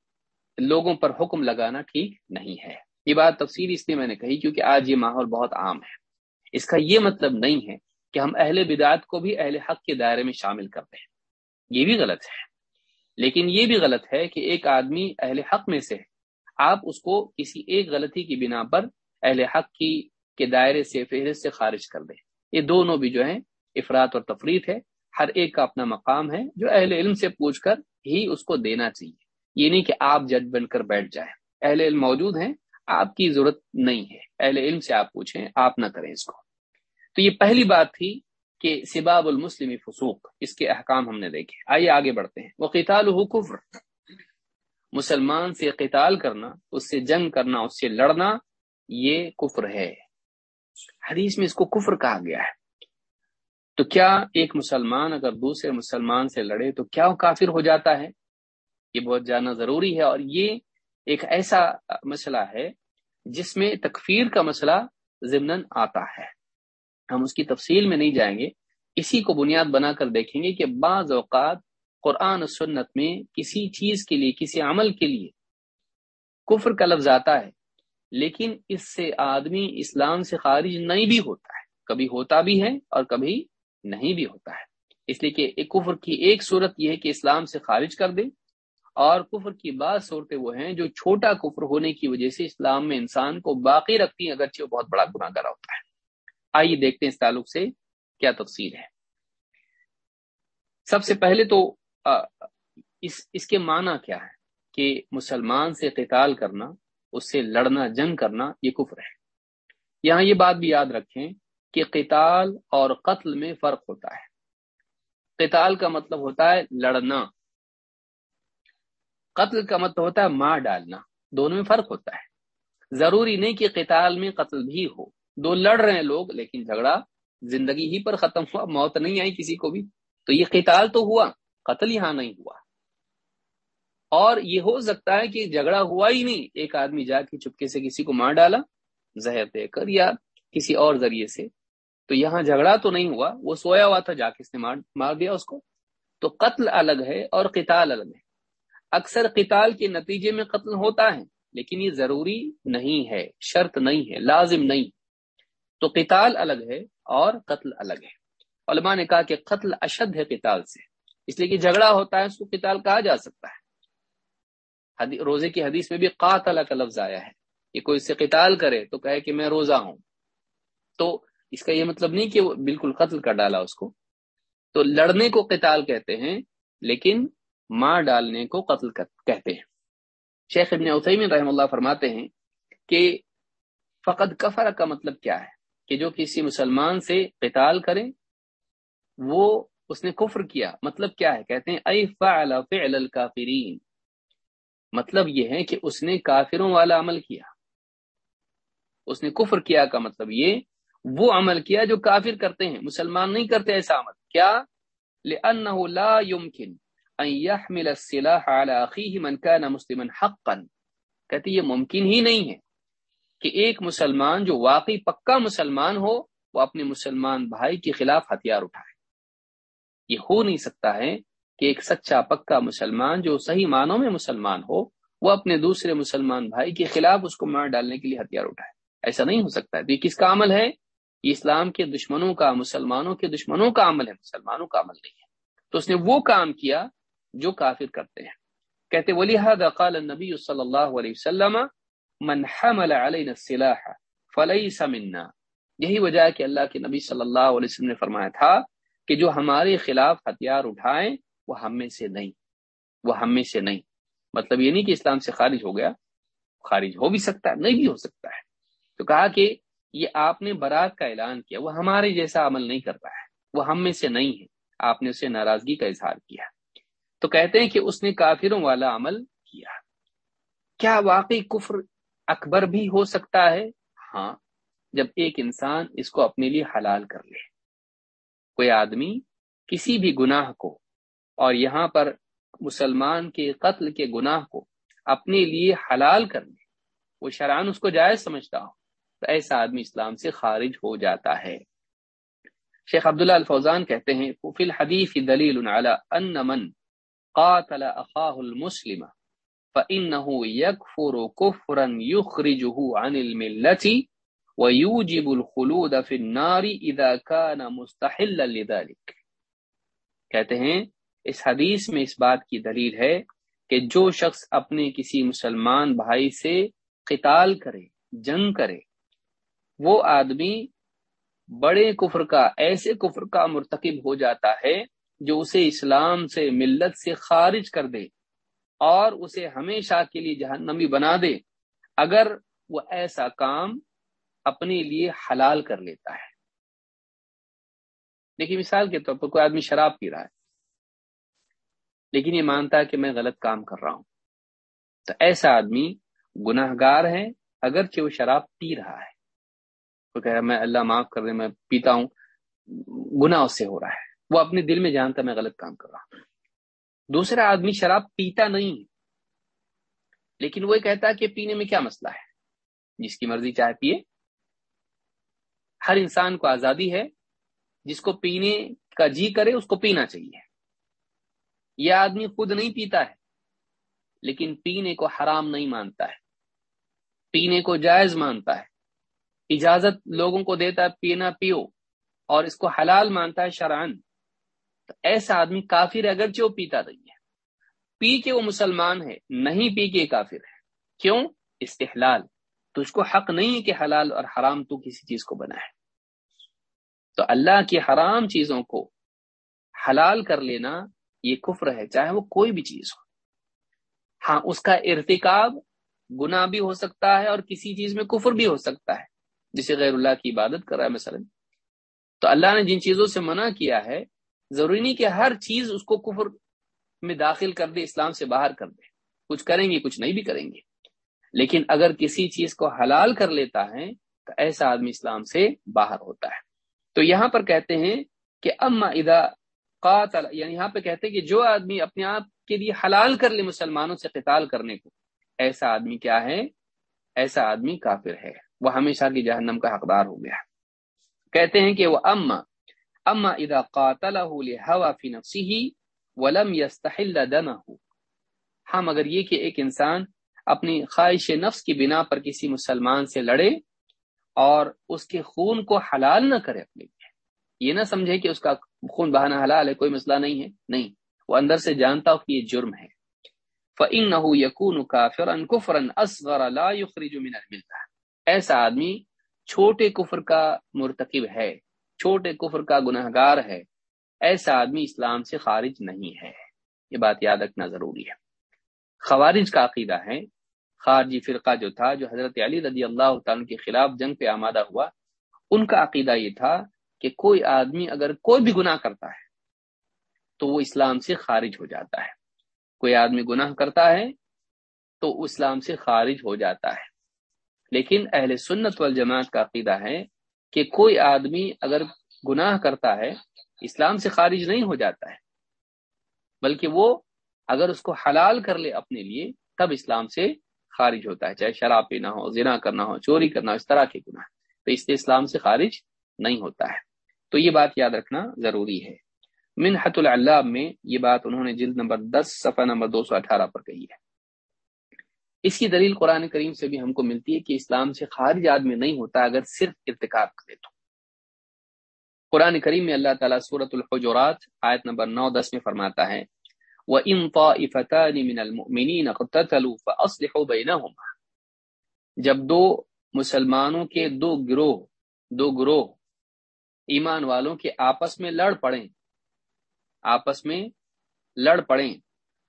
لوگوں پر حکم لگانا ٹھیک نہیں ہے۔ یہ بات تفصیل اس لیے میں نے کہی کیونکہ آج یہ ماحول بہت عام ہے۔ اس کا یہ مطلب نہیں ہے کہ ہم اہل بدعت کو بھی اہل حق کے دائرے میں شامل کرتے ہیں یہ بھی غلط ہے۔ لیکن یہ بھی غلط ہے کہ ایک آدمی اہل حق میں سے ہے آپ اس کو کسی ایک غلطی کی بنا پر اہل حق کی کے دائرے سے فہرست سے خارج کر دیں۔ یہ دونوں بھی جو ہیں افراد اور تفریح ہے۔ ہر ایک کا اپنا مقام ہے جو اہل علم سے پوچھ کر ہی اس کو دینا چاہیے۔ یہ نہیں کہ آپ جج بن کر بیٹھ جائیں۔ اہل علم موجود ہیں، آپ کی ضرورت نہیں ہے۔ اہل علم سے آپ پوچھیں، آپ نہ کریں اس کو۔ تو یہ پہلی بات تھی کہ سباب المسلم فسوق، اس کے احکام ہم نے دیکھے۔ آئیے آگے بڑھتے ہیں۔ وہ قتال کفر۔ مسلمان سے قتال کرنا، اس سے جنگ کرنا، اس سے لڑنا، یہ کفر ہے۔ حدیث میں اس کو کفر کہا گیا ہے۔ تو کیا ایک مسلمان اگر دوسرے مسلمان سے لڑے تو کیا وہ کافر ہو جاتا ہے؟ یہ بہت جاننا ضروری ہے اور یہ ایک ایسا مسئلہ ہے جس میں تکفیر کا مسئلہ ضمن آتا ہے۔ ہم اس کی تفصیل میں نہیں جائیں گے۔ اسی کو بنیاد بنا کر دیکھیں گے کہ بعض اوقات قرآن و سنت میں کسی چیز کے لیے، کسی عمل کے لیے کفر کا لفظ آتا ہے، لیکن اس سے آدمی اسلام سے خارج نہیں بھی ہوتا ہے۔ کبھی ہوتا بھی ہے اور کبھی نہیں بھی ہوتا ہے۔ اس لیے کہ ایک کفر کی ایک صورت یہ ہے کہ اسلام سے خارج کر دے اور کفر کی بعض صورتیں وہ ہیں جو چھوٹا کفر ہونے کی وجہ سے اسلام میں انسان کو باقی رکھتی ہیں اگرچہ وہ بہت بڑا گناہ گرا ہوتا ہے۔ آئیے دیکھتے ہیں اس تعلق سے کیا تفصیل ہے۔ سب سے پہلے تو اس اس کے معنی کیا ہے؟ کہ مسلمان سے قتال کرنا، اس سے لڑنا، جنگ کرنا یہ کفر ہے۔ یہاں یہ بات بھی یاد رکھیں کہ قتال اور قتل میں فرق ہوتا ہے۔ قتال کا مطلب ہوتا ہے لڑنا۔ قتل کا مطلب ہوتا ہے مار ڈالنا۔ دونوں میں فرق ہوتا ہے۔ ضروری نہیں کہ قتال میں قتل بھی ہو۔ دو لڑ رہے ہیں لوگ، لیکن جھگڑا زندگی ہی پر ختم ہوا، موت نہیں آئی کسی کو بھی۔ تو یہ قتال تو ہوا، قتل یہاں نہیں ہوا۔ اور یہ ہو سکتا ہے کہ جھگڑا ہوا ہی نہیں۔ ایک آدمی جا کے چپکے سے کسی کو مار ڈالا، زہر دے کر یا کسی اور ذریعے سے تو یہاں جھگڑا تو نہیں ہوا، وہ سویا ہوا تھا جا کے اس نے مار دیا اس کو۔ تو قتل الگ ہے اور قتال الگ ہے۔ اکثر قتال کے نتیجے میں قتل ہوتا ہے، لیکن یہ ضروری نہیں ہے، شرط نہیں ہے، لازم نہیں۔ تو قتال الگ ہے اور قتل الگ ہے۔ علماء نے کہا کہ قتل اشد ہے قتال سے، اس لیے کہ جھگڑا ہوتا ہے، اس کو قتال کہا جا سکتا ہے۔ روزے کی حدیث میں بھی قاتل کا لفظ آیا ہے، کہ کوئی اس سے قتال کرے تو کہے کہ میں روزہ ہوں۔ تو اس کا یہ مطلب نہیں کہ وہ بالکل قتل کر ڈالا اس کو۔ تو لڑنے کو قتال کہتے ہیں، لیکن مار ڈالنے کو قتل کہتے ہیں۔ شیخ ابن عثیمین رحم اللہ فرماتے ہیں کہ فقط کفر کا مطلب کیا ہے؟ کہ جو کسی مسلمان سے قتال کرے وہ اس نے کفر کیا۔ مطلب کیا ہے؟ کہتے ہیں اے فعل فعل الکافرین مطلب یہ ہے کہ اس نے کافروں والا عمل کیا۔ اس نے کفر کیا کا مطلب یہ وہ عمل کیا جو کافر کرتے ہیں، مسلمان نہیں کرتے ایسا عمل۔ کیا؟ لأنه لا يمكن ان يحمل السلاح على اخيه من كان مسلما حقا۔ کہتے یہ ممکن ہی نہیں ہے کہ ایک مسلمان جو واقعی پکا مسلمان ہو، وہ اپنے مسلمان بھائی کے خلاف ہتھیار اٹھائے۔ یہ ہو نہیں سکتا ہے کہ ایک سچا پکا مسلمان جو صحیح معنوں میں مسلمان ہو، وہ اپنے دوسرے مسلمان بھائی کے خلاف اس کو مار ڈالنے کے لیے ہتھیار اٹھائے۔ ایسا نہیں ہو سکتا۔ ہے یہ کس کا عمل ہے یہ اسلام کے دشمنوں کا مسلمانوں کے دشمنوں کا عمل ہے، مسلمانوں کا عمل نہیں ہے۔ تو اس نے وہ کام کیا جو کافر کرتے ہیں۔ کہتے ولی قال النبی صلی اللہ علیہ وسلم، من حمل علینا السلاح فلیس منا یہی وجہ ہے کہ اللہ کے نبی صلی اللہ علیہ وسلم نے فرمایا تھا کہ جو ہمارے خلاف ہتھیار اٹھائیں، وہ ہم میں سے نہیں، وہ ہم میں سے نہیں۔ مطلب یہ نہیں کہ اسلام سے خارج ہو گیا، خارج ہو بھی سکتا ہے، نہیں بھی ہو سکتا ہے۔ تو کہا کہ یہ آپ نے برات کا اعلان کیا، وہ ہمارے جیسا عمل نہیں کرتا ہے، وہ ہم میں سے نہیں ہے۔ آپ نے اسے ناراضگی کا اظہار کیا۔ تو کہتے ہیں کہ اس نے کافروں والا عمل کیا۔ کیا واقعی کفر اکبر بھی ہو سکتا ہے؟ ہاں جب ایک انسان اس کو اپنے لیے حلال کر لے۔ کوئی آدمی کسی بھی گناہ کو اور یہاں پر مسلمان کے قتل کے گناہ کو اپنے لیے حلال کر لے، وہ شران اس کو جائز سمجھتا ہو۔ تو ایسا آدمی اسلام سے خارج ہو جاتا ہے۔ شیخ عبداللہ الفوزان کہتے ہیں، فی الحدیث دلیل علی ان من قاتل اخاہ المسلم فإنه يكفر كفرا يخرجه عن الملة ويوجب الخلود في النار اذا كان مستحلا لذلك کہتے ہیں، اس حدیث میں اس بات کی دلیل ہے کہ جو شخص اپنے کسی مسلمان بھائی سے قتال کرے، جنگ کرے وہ آدمی بڑے کفر کا، ایسے کفر کا مرتکب ہو جاتا ہے جو اسے اسلام سے، ملت سے خارج کر دے اور اسے ہمیشہ کے لیے جہنمی بنا دے اگر وہ ایسا کام اپنے لیے حلال کر لیتا ہے۔ دیکھیے، مثال کے طور پر کوئی آدمی شراب پی رہا ہے، لیکن یہ مانتا ہے کہ میں غلط کام کر رہا ہوں۔ تو ایسا آدمی گناہ گار ہے اگرچہ وہ شراب پی رہا ہے۔ وہ کہہ رہا میں اللہ معاف کر رہے میں پیتا ہوں۔ گناہ اس سے ہو رہا ہے۔ وہ اپنے دل میں جانتا میں غلط کام کر رہا ہوں۔ دوسرا آدمی شراب پیتا نہیں۔ لیکن وہ کہتا ہے کہ پینے میں کیا مسئلہ ہے؟ جس کی مرضی چاہے پیے۔ ہر انسان کو آزادی ہے۔ جس کو پینے کا جی کرے، اس کو پینا چاہیے۔ یہ آدمی خود نہیں پیتا ہے، لیکن پینے کو حرام نہیں مانتا ہے۔ پینے کو جائز مانتا ہے۔ اجازت لوگوں کو دیتا ہے پینا پیو اور اس کو حلال مانتا ہے شران تو ایسا آدمی کافر اگرچہ وہ پیتا نہیں ہے۔ پی کے وہ مسلمان ہے، نہیں پی کے کافر ہے۔ کیوں؟ استحلال۔ تو اس کو حق نہیں ہے کہ حلال اور حرام تو کسی چیز کو بنا ہے تو اللہ کی حرام چیزوں کو حلال کر لینا یہ کفر ہے، چاہے وہ کوئی بھی چیز ہو۔ ہاں اس کا ارتکاب گناہ بھی ہو سکتا ہے اور کسی چیز میں کفر بھی ہو سکتا ہے۔ جسے غیر اللہ کی عبادت کر رہا ہے مثلا۔ تو اللہ نے جن چیزوں سے منع کیا ہے، ضروری نہیں کہ ہر چیز اس کو کفر میں داخل کر دے، اسلام سے باہر کر دے۔ کچھ کریں گے، کچھ نہیں بھی کریں گے۔ لیکن اگر کسی چیز کو حلال کر لیتا ہے، تو ایسا آدمی اسلام سے باہر ہوتا ہے۔ تو یہاں پر کہتے ہیں کہ اما ادا قاتل یعنی یہاں پہ کہتے ہیں کہ جو آدمی اپنے آپ کے لیے حلال کر لے مسلمانوں سے قتال کرنے کو، ایسا آدمی کیا ہے؟ ایسا آدمی کافر ہے۔ وہ ہمیشہ کی جہنم کا حقدار ہو گیا۔ کہتے ہیں کہ وہ اما اما اذا قاتله لهوا في نفسه ولم يستحل دمه ہاں مگر یہ کہ ایک انسان اپنی خواہش نفس کی بنا پر کسی مسلمان سے لڑے اور اس کے خون کو حلال نہ کرے اپنے لیے، یہ نہ سمجھے کہ اس کا خون بہانا حلال ہے، کوئی مسئلہ نہیں ہے۔ نہیں، وہ اندر سے جانتا ہو کہ یہ جرم ہے۔ فَإِنَّهُ يَكُونُ كَافِرًا كُفْرًا أَصْغَرَ لَا يُخْرِجُ مِنَ الْمِلَّةِ۔ ایسا آدمی چھوٹے کفر کا مرتکب ہے، چھوٹے کفر کا گناہ گار ہے۔ ایسا آدمی اسلام سے خارج نہیں ہے۔ یہ بات یاد رکھنا ضروری ہے۔ خوارج کا عقیدہ ہے۔ خارجی فرقہ جو تھا، جو حضرت علی رضی اللہ تعالیٰ کے خلاف جنگ پہ آمادہ ہوا، ان کا عقیدہ یہ تھا کہ کوئی آدمی اگر کوئی بھی گناہ کرتا ہے، تو وہ اسلام سے خارج ہو جاتا ہے۔ کوئی آدمی گناہ کرتا ہے، تو اسلام سے خارج ہو جاتا ہے۔ لیکن اہل سنت والجماعت کا عقیدہ ہے کہ کوئی آدمی اگر گناہ کرتا ہے، اسلام سے خارج نہیں ہو جاتا ہے۔ بلکہ وہ اگر اس کو حلال کر لے اپنے لیے، تب اسلام سے خارج ہوتا ہے۔ چاہے شراب پینا ہو، زنا کرنا ہو، چوری کرنا ہو، اس طرح کے گناہ۔ تو اس سے اسلام سے خارج نہیں ہوتا ہے۔ تو یہ بات یاد رکھنا ضروری ہے۔ منحت العلاب میں یہ بات انہوں نے جلد نمبر دس، صفحہ نمبر دو سو اٹھارہ پر کہی ہے۔ اس کی دلیل قرآن کریم سے بھی ہم کو ملتی ہے کہ اسلام سے خارج آدمی نہیں ہوتا اگر صرف ارتکاب کرے تو قرآن کریم میں اللہ تعالیٰ صورت الحجرات آیت نمبر نو دس میں فرماتا ہے، وَإِن طَائِفَتَانِ مِنَ الْمُؤْمِنِينَ قَتَّلُوا فَأَصْلِحُوا بَيْنَهُمَا۔ جب دو مسلمانوں کے دو گروہ دو گروہ ایمان والوں کے آپس میں لڑ پڑیں، آپس میں لڑ پڑیں،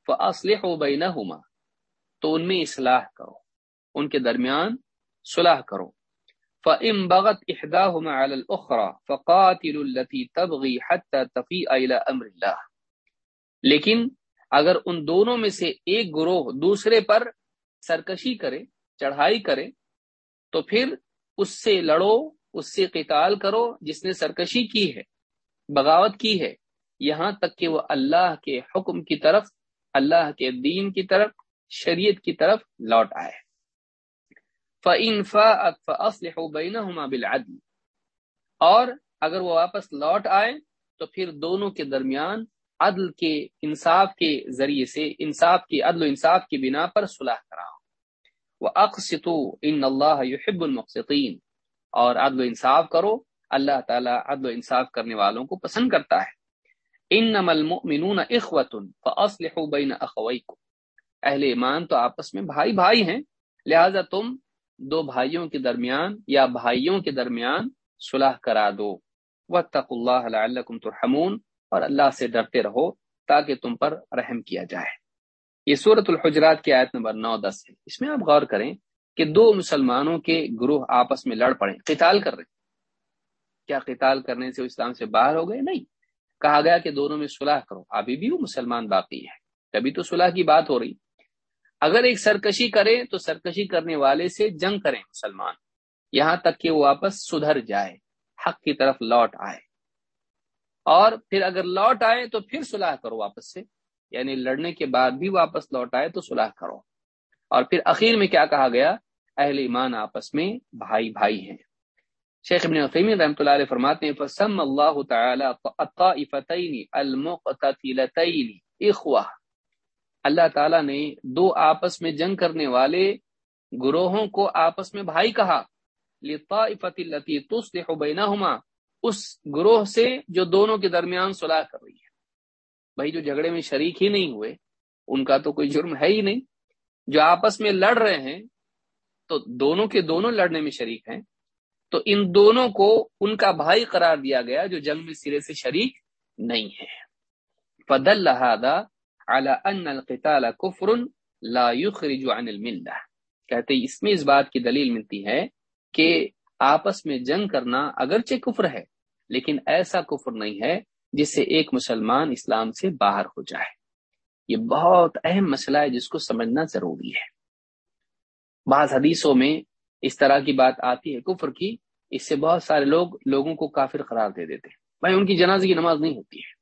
فَأَصْلِحُوا بَيْنَهُمَا۔ تو ان میں اصلاح کرو۔ ان کے درمیان صلاح کرو۔ فَإِن بَغَتْ إِحْدَاهُمَا عَلَى الْأُخْرَى فَقَاتِلُوا الَّتِي تَبْغِي حَتَّى تَفِيءَ إِلَى أَمْرِ اللَّهِ۔ لیکن اگر ان دونوں میں سے ایک گروہ دوسرے پر سرکشی کرے، چڑھائی کرے، تو پھر اس سے لڑو، اس سے قتال کرو جس نے سرکشی کی ہے، بغاوت کی ہے۔ یہاں تک کہ وہ اللہ کے حکم کی طرف، اللہ کے دین کی طرف شریعت کی طرف لوٹ آئے۔ بِالْعَدْلِ۔ اور اگر وہ واپس لوٹ آئے، تو پھر دونوں کے درمیان عدل کے انصاف کے ذریعے سے، انصاف کی عدل و انصاف کی بنا پر صلاح کراؤ۔ وہ اقسطو ان اللہ یحب المقسطین اور عدل و انصاف کرو، اللہ تعالیٰ عدل و انصاف کرنے والوں کو پسند کرتا ہے۔ انما المؤمنون اخوت فاصلحوا بین اخویکم اہل ایمان تو آپس میں بھائی بھائی ہیں۔ لہذا تم دو بھائیوں کے درمیان یا بھائیوں کے درمیان صلاح کرا دو۔ واتقوا اللہ لعلکم ترحمون۔ اور اللہ سے ڈرتے رہو تاکہ تم پر رحم کیا جائے۔ یہ صورت الحجرات کی آیت نمبر نو دس ہے۔ اس میں آپ غور کریں کہ دو مسلمانوں کے گروہ آپس میں لڑ پڑے، قتال کر رہے۔ کیا قتال کرنے سے اسلام سے باہر ہو گئے؟ نہیں۔ کہا گیا کہ دونوں میں صلاح کرو۔ ابھی بھی وہ مسلمان باقی ہے تبھی تو صلاح کی بات ہو رہی۔ اگر ایک سرکشی کرے تو سرکشی کرنے والے سے جنگ کریں مسلمان۔ یہاں تک کہ وہ واپس سدھر جائے، حق کی طرف لوٹ آئے۔ اور پھر اگر لوٹ آئے تو پھر صلاح کرو واپس سے۔ یعنی لڑنے کے بعد بھی واپس لوٹ آئے تو صلاح کرو۔ اور پھر اخیر میں کیا کہا گیا؟ اہل ایمان آپس میں بھائی بھائی ہیں۔ شیخ ابن قیمین رحمۃ اللہ علیہ فرماتے ہیں، فسم اللہ تعالی الطائفتین المقتتلتین اخوہ اللہ تعالیٰ نے دو آپس میں جنگ کرنے والے گروہوں کو آپس میں بھائی کہا لطائفت التي تصلح بینہما اس گروہ سے جو دونوں کے درمیان صلاح کر رہی ہے۔ بھائی، جو جھگڑے میں شریک ہی نہیں ہوئے، ان کا تو کوئی جرم ہے ہی نہیں۔ جو آپس میں لڑ رہے ہیں، تو دونوں کے دونوں لڑنے میں شریک ہیں۔ تو ان دونوں کو ان کا بھائی قرار دیا گیا، جو جنگ میں سرے سے شریک نہیں ہے فدل ان القتال کفر لا يخرج عن الملہ کہتے اس میں اس بات کی دلیل ملتی ہے کہ آپس میں جنگ کرنا اگرچہ کفر ہے، لیکن ایسا کفر نہیں ہے جس سے ایک مسلمان اسلام سے باہر ہو جائے۔ یہ بہت اہم مسئلہ ہے جس کو سمجھنا ضروری ہے۔ بعض حدیثوں میں اس طرح کی بات آتی ہے کفر کی، اس سے بہت سارے لوگ لوگوں کو کافر قرار دے دیتے ہیں۔ بھائی، ان کی جنازی کی نماز نہیں ہوتی ہے۔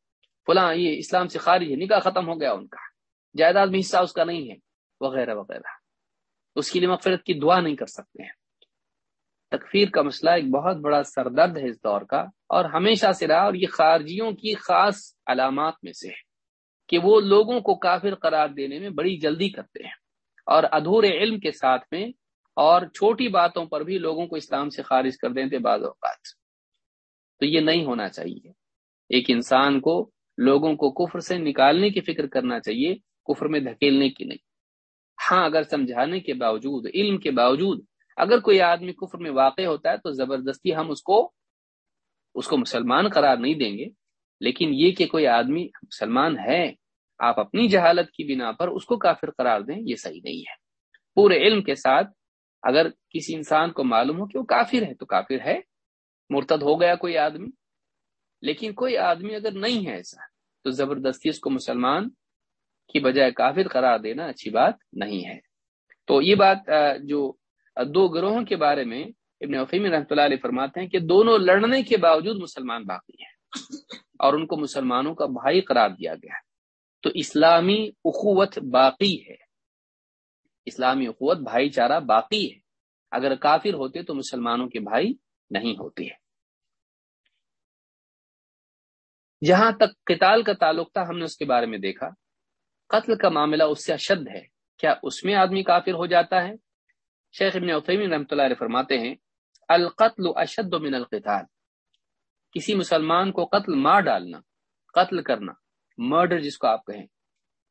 فلاں یہ اسلام سے خارج ہے نکاح ختم ہو گیا ان کا۔ جائیداد میں حصہ اس کا نہیں ہے، وغیرہ وغیرہ۔ اس کے لیے مغفرت کی دعا نہیں کر سکتے ہیں۔ تکفیر کا مسئلہ ایک بہت بڑا سردرد ہے اس دور کا، اور ہمیشہ سے رہا، اور یہ خارجیوں کی خاص علامات میں سے ہے کہ وہ لوگوں کو کافر قرار دینے میں بڑی جلدی کرتے ہیں۔ اور ادھورے علم کے ساتھ میں اور چھوٹی باتوں پر بھی لوگوں کو اسلام سے خارج کر دیتے بعض اوقات۔ تو یہ نہیں ہونا چاہیے۔ ایک انسان کو لوگوں کو کفر سے نکالنے کی فکر کرنا چاہیے، کفر میں دھکیلنے کی نہیں۔ ہاں اگر سمجھانے کے باوجود، علم کے باوجود اگر کوئی آدمی کفر میں واقع ہوتا ہے تو زبردستی ہم اس کو اس کو مسلمان قرار نہیں دیں گے۔ لیکن یہ کہ کوئی آدمی مسلمان ہے، آپ اپنی جہالت کی بنا پر اس کو کافر قرار دیں، یہ صحیح نہیں ہے۔ پورے علم کے ساتھ اگر کسی انسان کو معلوم ہو کہ وہ کافر ہے تو کافر ہے، مرتد ہو گیا کوئی آدمی۔ لیکن کوئی آدمی اگر نہیں ہے ایسا، تو زبردستی اس کو مسلمان کی بجائے کافر قرار دینا اچھی بات نہیں ہے۔ تو یہ بات جو دو گروہوں کے بارے میں ابن وفیم رحمۃ اللہ علیہ فرماتے ہیں کہ دونوں لڑنے کے باوجود مسلمان باقی ہیں اور ان کو مسلمانوں کا بھائی قرار دیا گیا۔ تو اسلامی اخوت باقی ہے۔ اسلامی اخوت بھائی چارہ باقی ہے۔ اگر کافر ہوتے تو مسلمانوں کے بھائی نہیں ہوتے۔ جہاں تک قتال کا تعلق تھا، ہم نے اس کے بارے میں دیکھا۔ قتل کا معاملہ اس سے اشد ہے۔ کیا اس میں آدمی کافر ہو جاتا ہے؟ شیخ ابن عثیمین رحمۃ اللہ علیہ فرماتے ہیں، القتل اشد من القتال۔ کسی مسلمان کو قتل مار ڈالنا، قتل کرنا، مرڈر جس کو آپ کہیں،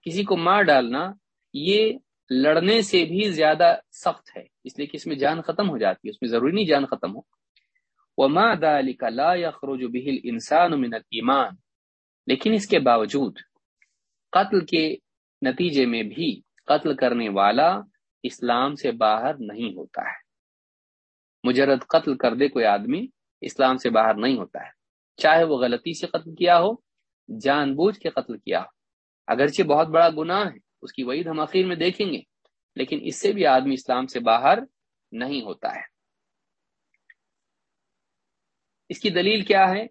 کسی کو مار ڈالنا، یہ لڑنے سے بھی زیادہ سخت ہے۔ اس لیے کہ اس میں جان ختم ہو جاتی ہے، اس میں ضروری نہیں جان ختم ہو۔ وما ذلك لا يخرج به الانسان من الايمان لیکن اس کے باوجود قتل کے نتیجے میں بھی قتل کرنے والا اسلام سے باہر نہیں ہوتا ہے۔ مجرد قتل کر دے کوئی آدمی اسلام سے باہر نہیں ہوتا ہے۔ چاہے وہ غلطی سے قتل کیا ہو، جان بوجھ کے قتل کیا ہو۔ اگرچہ بہت بڑا گناہ ہے، اس کی وعید ہم آخر میں دیکھیں گے، لیکن اس سے بھی آدمی اسلام سے باہر نہیں ہوتا ہے۔ اس کی دلیل کیا ہے؟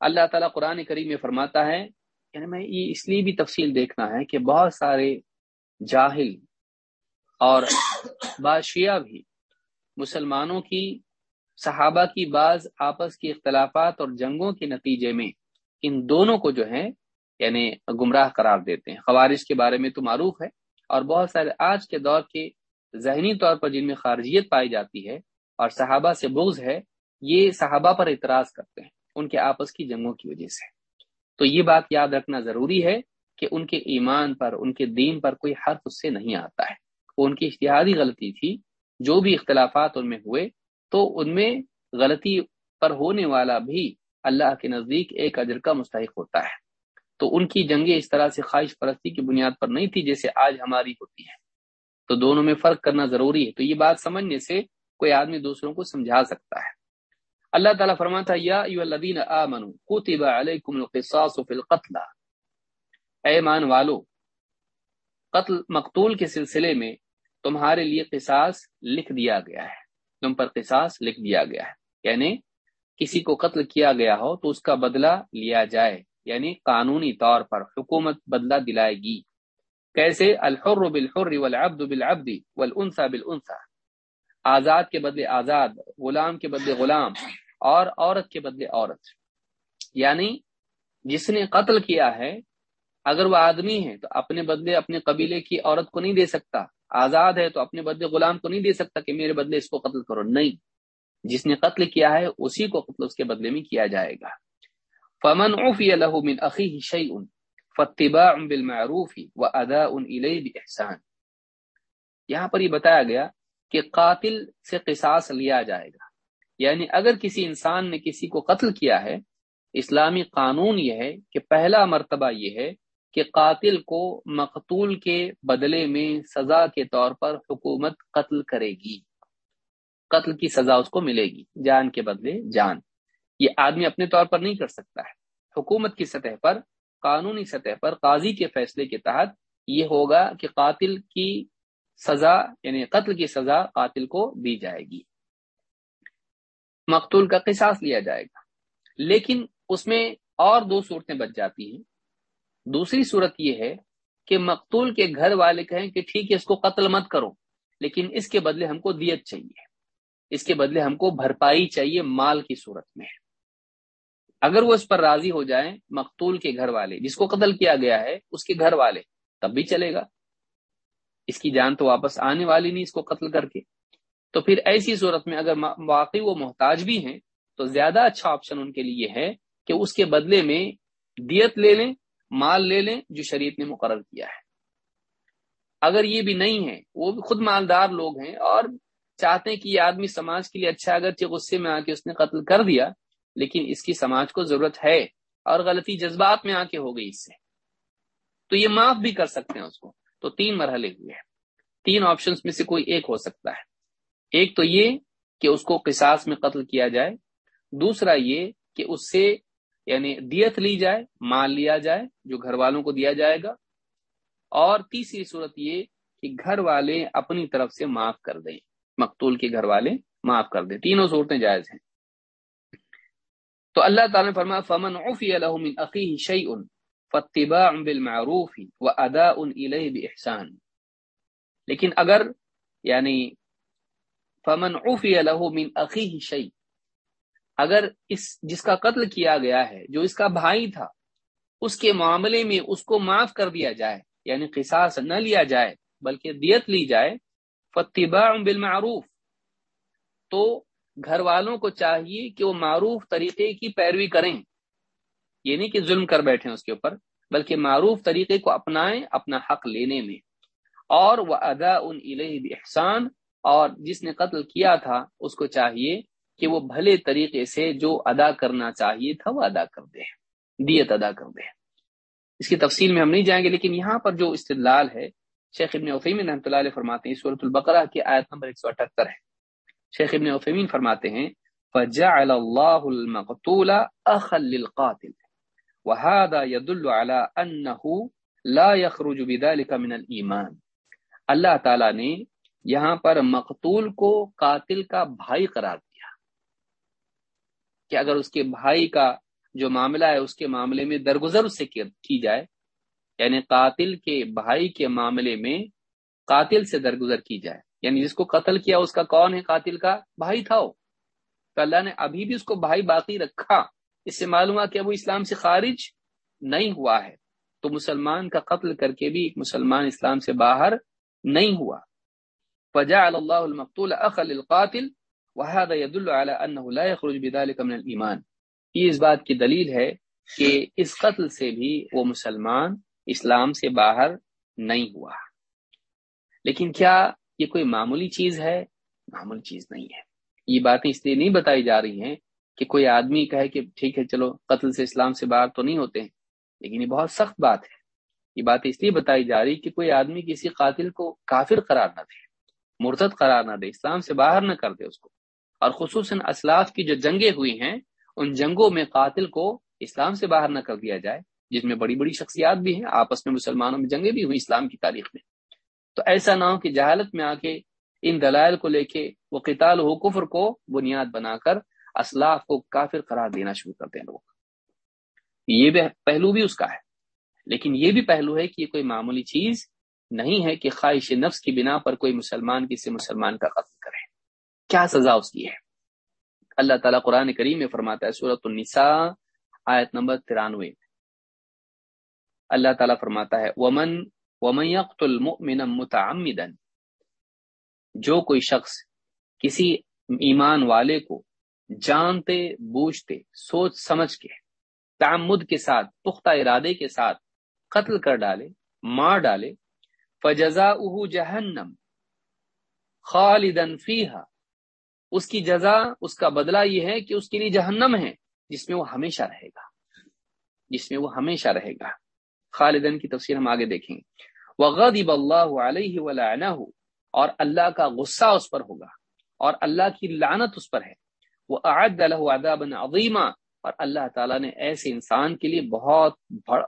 اللہ تعالیٰ قرآن کریم میں فرماتا ہے یعنی میں یہ اس لیے بھی تفصیل دیکھنا ہے کہ بہت سارے جاہل اور بادشیہ بھی مسلمانوں کی صحابہ کی بعض آپس کی اختلافات اور جنگوں کے نتیجے میں ان دونوں کو جو ہے یعنی گمراہ قرار دیتے ہیں۔ خوارش کے بارے میں تو معروف ہے اور بہت سارے آج کے دور کے ذہنی طور پر جن میں خارجیت پائی جاتی ہے اور صحابہ سے بغض ہے یہ صحابہ پر اعتراض کرتے ہیں، ان کے آپس کی جنگوں کی وجہ سے۔ تو یہ بات یاد رکھنا ضروری ہے کہ ان کے ایمان پر، ان کے دین پر کوئی حرف اس سے نہیں آتا ہے۔ وہ ان کی اشتہادی غلطی تھی، جو بھی اختلافات ان میں ہوئے، تو ان میں غلطی پر ہونے والا بھی اللہ کے نزدیک ایک اجر کا مستحق ہوتا ہے۔ تو ان کی جنگیں اس طرح سے خواہش پرستی کی بنیاد پر نہیں تھی جیسے آج ہماری ہوتی ہے تو دونوں میں فرق کرنا ضروری ہے۔ تو یہ بات سمجھنے سے کوئی آدمی دوسروں کو سمجھا سکتا ہے۔ اللہ تعالیٰ فرماتا یا الذین آمنوا کتب علیکم القصاص فی القتل. اے ایمان والو، قتل مقتول کے سلسلے میں تمہارے لیے قصاص لکھ دیا گیا ہے، تم پر قصاص لکھ دیا گیا ہے. یعنی کسی کو قتل کیا گیا ہو تو اس کا بدلہ لیا جائے یعنی قانونی طور پر حکومت بدلہ دلائے گی. کیسے؟ الحر بالحر والعبد بالعبد والانثى بالانثى. آزاد کے بدلے آزاد، غلام کے بدلے غلام اور عورت کے بدلے عورت۔ یعنی جس نے قتل کیا ہے، اگر وہ آدمی ہے تو اپنے بدلے اپنے قبیلے کی عورت کو نہیں دے سکتا۔ آزاد ہے تو اپنے بدلے غلام کو نہیں دے سکتا کہ میرے بدلے اس کو قتل کرو۔ نہیں۔ جس نے قتل کیا ہے، اسی کو قتل اس کے بدلے میں کیا جائے گا۔ فمن عفی له من اخیه شیء فاتباع بالمعروف واداء الیہ باحسان یہاں پر یہ بتایا گیا کہ قاتل سے قصاص لیا جائے گا۔ یعنی اگر کسی انسان نے کسی کو قتل کیا ہے، اسلامی قانون یہ ہے کہ پہلا مرتبہ یہ ہے کہ قاتل کو مقتول کے بدلے میں سزا کے طور پر حکومت قتل کرے گی۔ قتل کی سزا اس کو ملے گی، جان کے بدلے جان۔ یہ آدمی اپنے طور پر نہیں کر سکتا ہے۔ حکومت کی سطح پر، قانونی سطح پر، قاضی کے فیصلے کے تحت یہ ہوگا کہ قاتل کی سزا یعنی قتل کی سزا قاتل کو دی جائے گی۔ مقتول کا قصاص لیا جائے گا۔ لیکن اس میں اور دو صورتیں بچ جاتی ہیں۔ دوسری صورت یہ ہے کہ مقتول کے گھر والے کہیں کہ ٹھیک ہے، اس کو قتل مت کرو، لیکن اس کے بدلے ہم کو دیت چاہیے۔ اس کے بدلے ہم کو بھرپائی چاہیے مال کی صورت میں۔ اگر وہ اس پر راضی ہو جائیں مقتول کے گھر والے، جس کو قتل کیا گیا ہے، اس کے گھر والے، تب بھی چلے گا۔ اس کی جان تو واپس آنے والی نہیں اس کو قتل کر کے۔ تو پھر ایسی صورت میں اگر واقعی وہ محتاج بھی ہیں، تو زیادہ اچھا آپشن ان کے لیے ہے کہ اس کے بدلے میں دیت لے لیں، مال لے لیں جو شریعت نے مقرر کیا ہے۔ اگر یہ بھی نہیں ہے، وہ بھی خود مالدار لوگ ہیں اور چاہتے ہیں کہ یہ آدمی سماج کے لیے اچھا اگرچہ غصے میں آ کے اس نے قتل کر دیا، لیکن اس کی سماج کو ضرورت ہے اور غلطی جذبات میں آ کے ہو گئی اس سے۔ تو یہ معاف بھی کر سکتے ہیں اس کو۔ تو تین مرحلے ہوئے ہیں۔ تین آپشنز میں سے کوئی ایک ہو سکتا ہے۔ ایک تو یہ کہ اس کو قصاص میں قتل کیا جائے۔ دوسرا یہ کہ اس سے یعنی دیت لی جائے، مال لیا جائے، جو گھر والوں کو دیا جائے گا۔ اور تیسری صورت یہ کہ گھر والے اپنی طرف سے معاف کر دیں۔ مقتول کے گھر والے معاف کر دیں۔ تینوں صورتیں جائز ہیں۔ تو اللہ تعالیٰ نے فرمایا، فمن عفی من اخیه شیء فاتباع بالمعروف واداء الیہ باحسان لیکن اگر یعنی فمن عفی له من اخیه شیء، اگر اس جس کا قتل کیا گیا ہے، جو اس کا بھائی تھا، اس کے معاملے میں اس کو معاف کر دیا جائے یعنی قصاص نہ لیا جائے، بلکہ دیت لی جائے فتباع بالمعروف، تو گھر والوں کو چاہیے کہ وہ معروف طریقے کی پیروی کریں۔ یہ نہیں کہ ظلم کر بیٹھے اس کے اوپر، بلکہ معروف طریقے کو اپنائیں اپنا حق لینے میں۔ اور وہ ادا ان احسان اور جس نے قتل کیا تھا، اس کو چاہیے کہ وہ بھلے طریقے سے جو ادا کرنا چاہیے تھا، وہ ادا کر دے، دیت ادا کر دے۔ اس کی تفصیل میں ہم نہیں جائیں گے، لیکن یہاں پر جو استدلال ہے، شیخ ابن وفیم رحمۃ اللہ علیہ فرماتے ہیں صورت البقرہ کی آیت نمبر 178 ہے۔ شیخ ابن عثیمین فرماتے ہیں، فجعل الله المقتول اخا للقاتل۔ وهذا يدل على انه لا يخرج بذلك من الايمان اللہ تعالی نے یہاں پر مقتول کو قاتل کا بھائی قرار دیا۔ کہ اگر اس کے بھائی کا جو معاملہ ہے، اس کے معاملے میں درگزر اس سے کی جائے یعنی قاتل کے بھائی کے معاملے میں قاتل سے درگزر کی جائے۔ یعنی جس کو قتل کیا، اس کا کون ہے؟ قاتل کا بھائی تھا وہ۔ تو اللہ نے ابھی بھی اس کو بھائی باقی رکھا۔ اس سے معلوم ہوا کہ وہ اسلام سے خارج نہیں ہوا ہے۔ تو مسلمان کا قتل کر کے بھی ایک مسلمان اسلام سے باہر نہیں ہوا۔ فجا اللہ المقتول اخل القاتل وهذا يدل على انه لا يخرج بذلك من الايمان یہ اس بات کی دلیل ہے کہ اس قتل سے بھی وہ مسلمان اسلام سے باہر نہیں ہوا۔ لیکن کیا یہ کوئی معمولی چیز ہے؟ معمولی چیز نہیں ہے۔ یہ باتیں اس لیے نہیں بتائی جا رہی ہیں کہ کوئی آدمی کہے کہ ٹھیک ہے، چلو، قتل سے اسلام سے باہر تو نہیں ہوتے ہیں، لیکن یہ بہت سخت بات ہے۔ یہ بات اس لیے بتائی جا رہی کہ کوئی آدمی کسی قاتل کو کافر قرار نہ دے، مرتد قرار نہ دے، اسلام سے باہر نہ کر دے اس کو۔ اور خصوصاً اسلاف کی جو جنگیں ہوئی ہیں، ان جنگوں میں قاتل کو اسلام سے باہر نہ کر دیا جائے، جس میں بڑی بڑی شخصیات بھی ہیں، آپس میں مسلمانوں میں جنگیں بھی ہوئی اسلام کی تاریخ میں۔ تو ایسا نہ ہو کہ جہالت میں آ کے ان دلائل کو لے کے وہ قتال ہو، کفر کو بنیاد بنا کر اسلاف کو کافر قرار دینا شروع کر دیں لوگ۔ یہ بھی پہلو بھی اس کا ہے۔ لیکن یہ بھی پہلو ہے کہ یہ کوئی معمولی چیز نہیں ہے کہ خواہش نفس کی بنا پر کوئی مسلمان کسی مسلمان کا قتل کرے۔ کیا سزا اس کی ہے؟ اللہ تعالیٰ قرآن کریم میں فرماتا ہے صورت النساء، آیت نمبر ترانوے۔ اللہ تعالیٰ فرماتا ہے، ومن ومن يقتل مؤمنا متعمدا۔ جو کوئی شخص کسی ایمان والے کو جانتے، بوجھتے، سوچ سمجھ کے، تعمد کے ساتھ، پختہ ارادے کے ساتھ قتل کر ڈالے، مار ڈالے فجزا جہنم خالدن فیحا اس کی جزا، اس کا بدلہ یہ ہے کہ اس کے لیے جہنم ہے، جس میں وہ ہمیشہ رہے گا۔ جس میں وہ ہمیشہ رہے گا۔ خالدن کی تفسیر ہم آگے دیکھیں۔ گے وغضب اللہ علیہ ولعنہ، اور اللہ کا غصہ اس پر ہوگا، اور اللہ کی لعنت اس پر ہے۔ وہ اعد له عذابا عظیما اور اللہ تعالیٰ نے ایسے انسان کے لیے بہت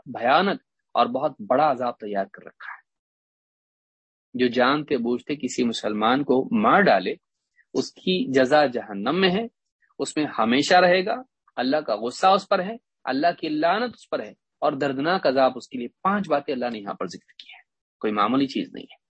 بھیانک اور بہت بڑا عذاب تیار کر رکھا ہے۔ جو جانتے بوجھتے کسی مسلمان کو مار ڈالے، اس کی جزا جہنم میں ہے، اس میں ہمیشہ رہے گا۔ اللہ کا غصہ اس پر ہے، اللہ کی لعنت اس پر ہے۔ اور دردناک عذاب اس کے لیے پانچ باتیں اللہ نے یہاں پر ذکر کی ہے کوئی معمولی چیز نہیں ہے۔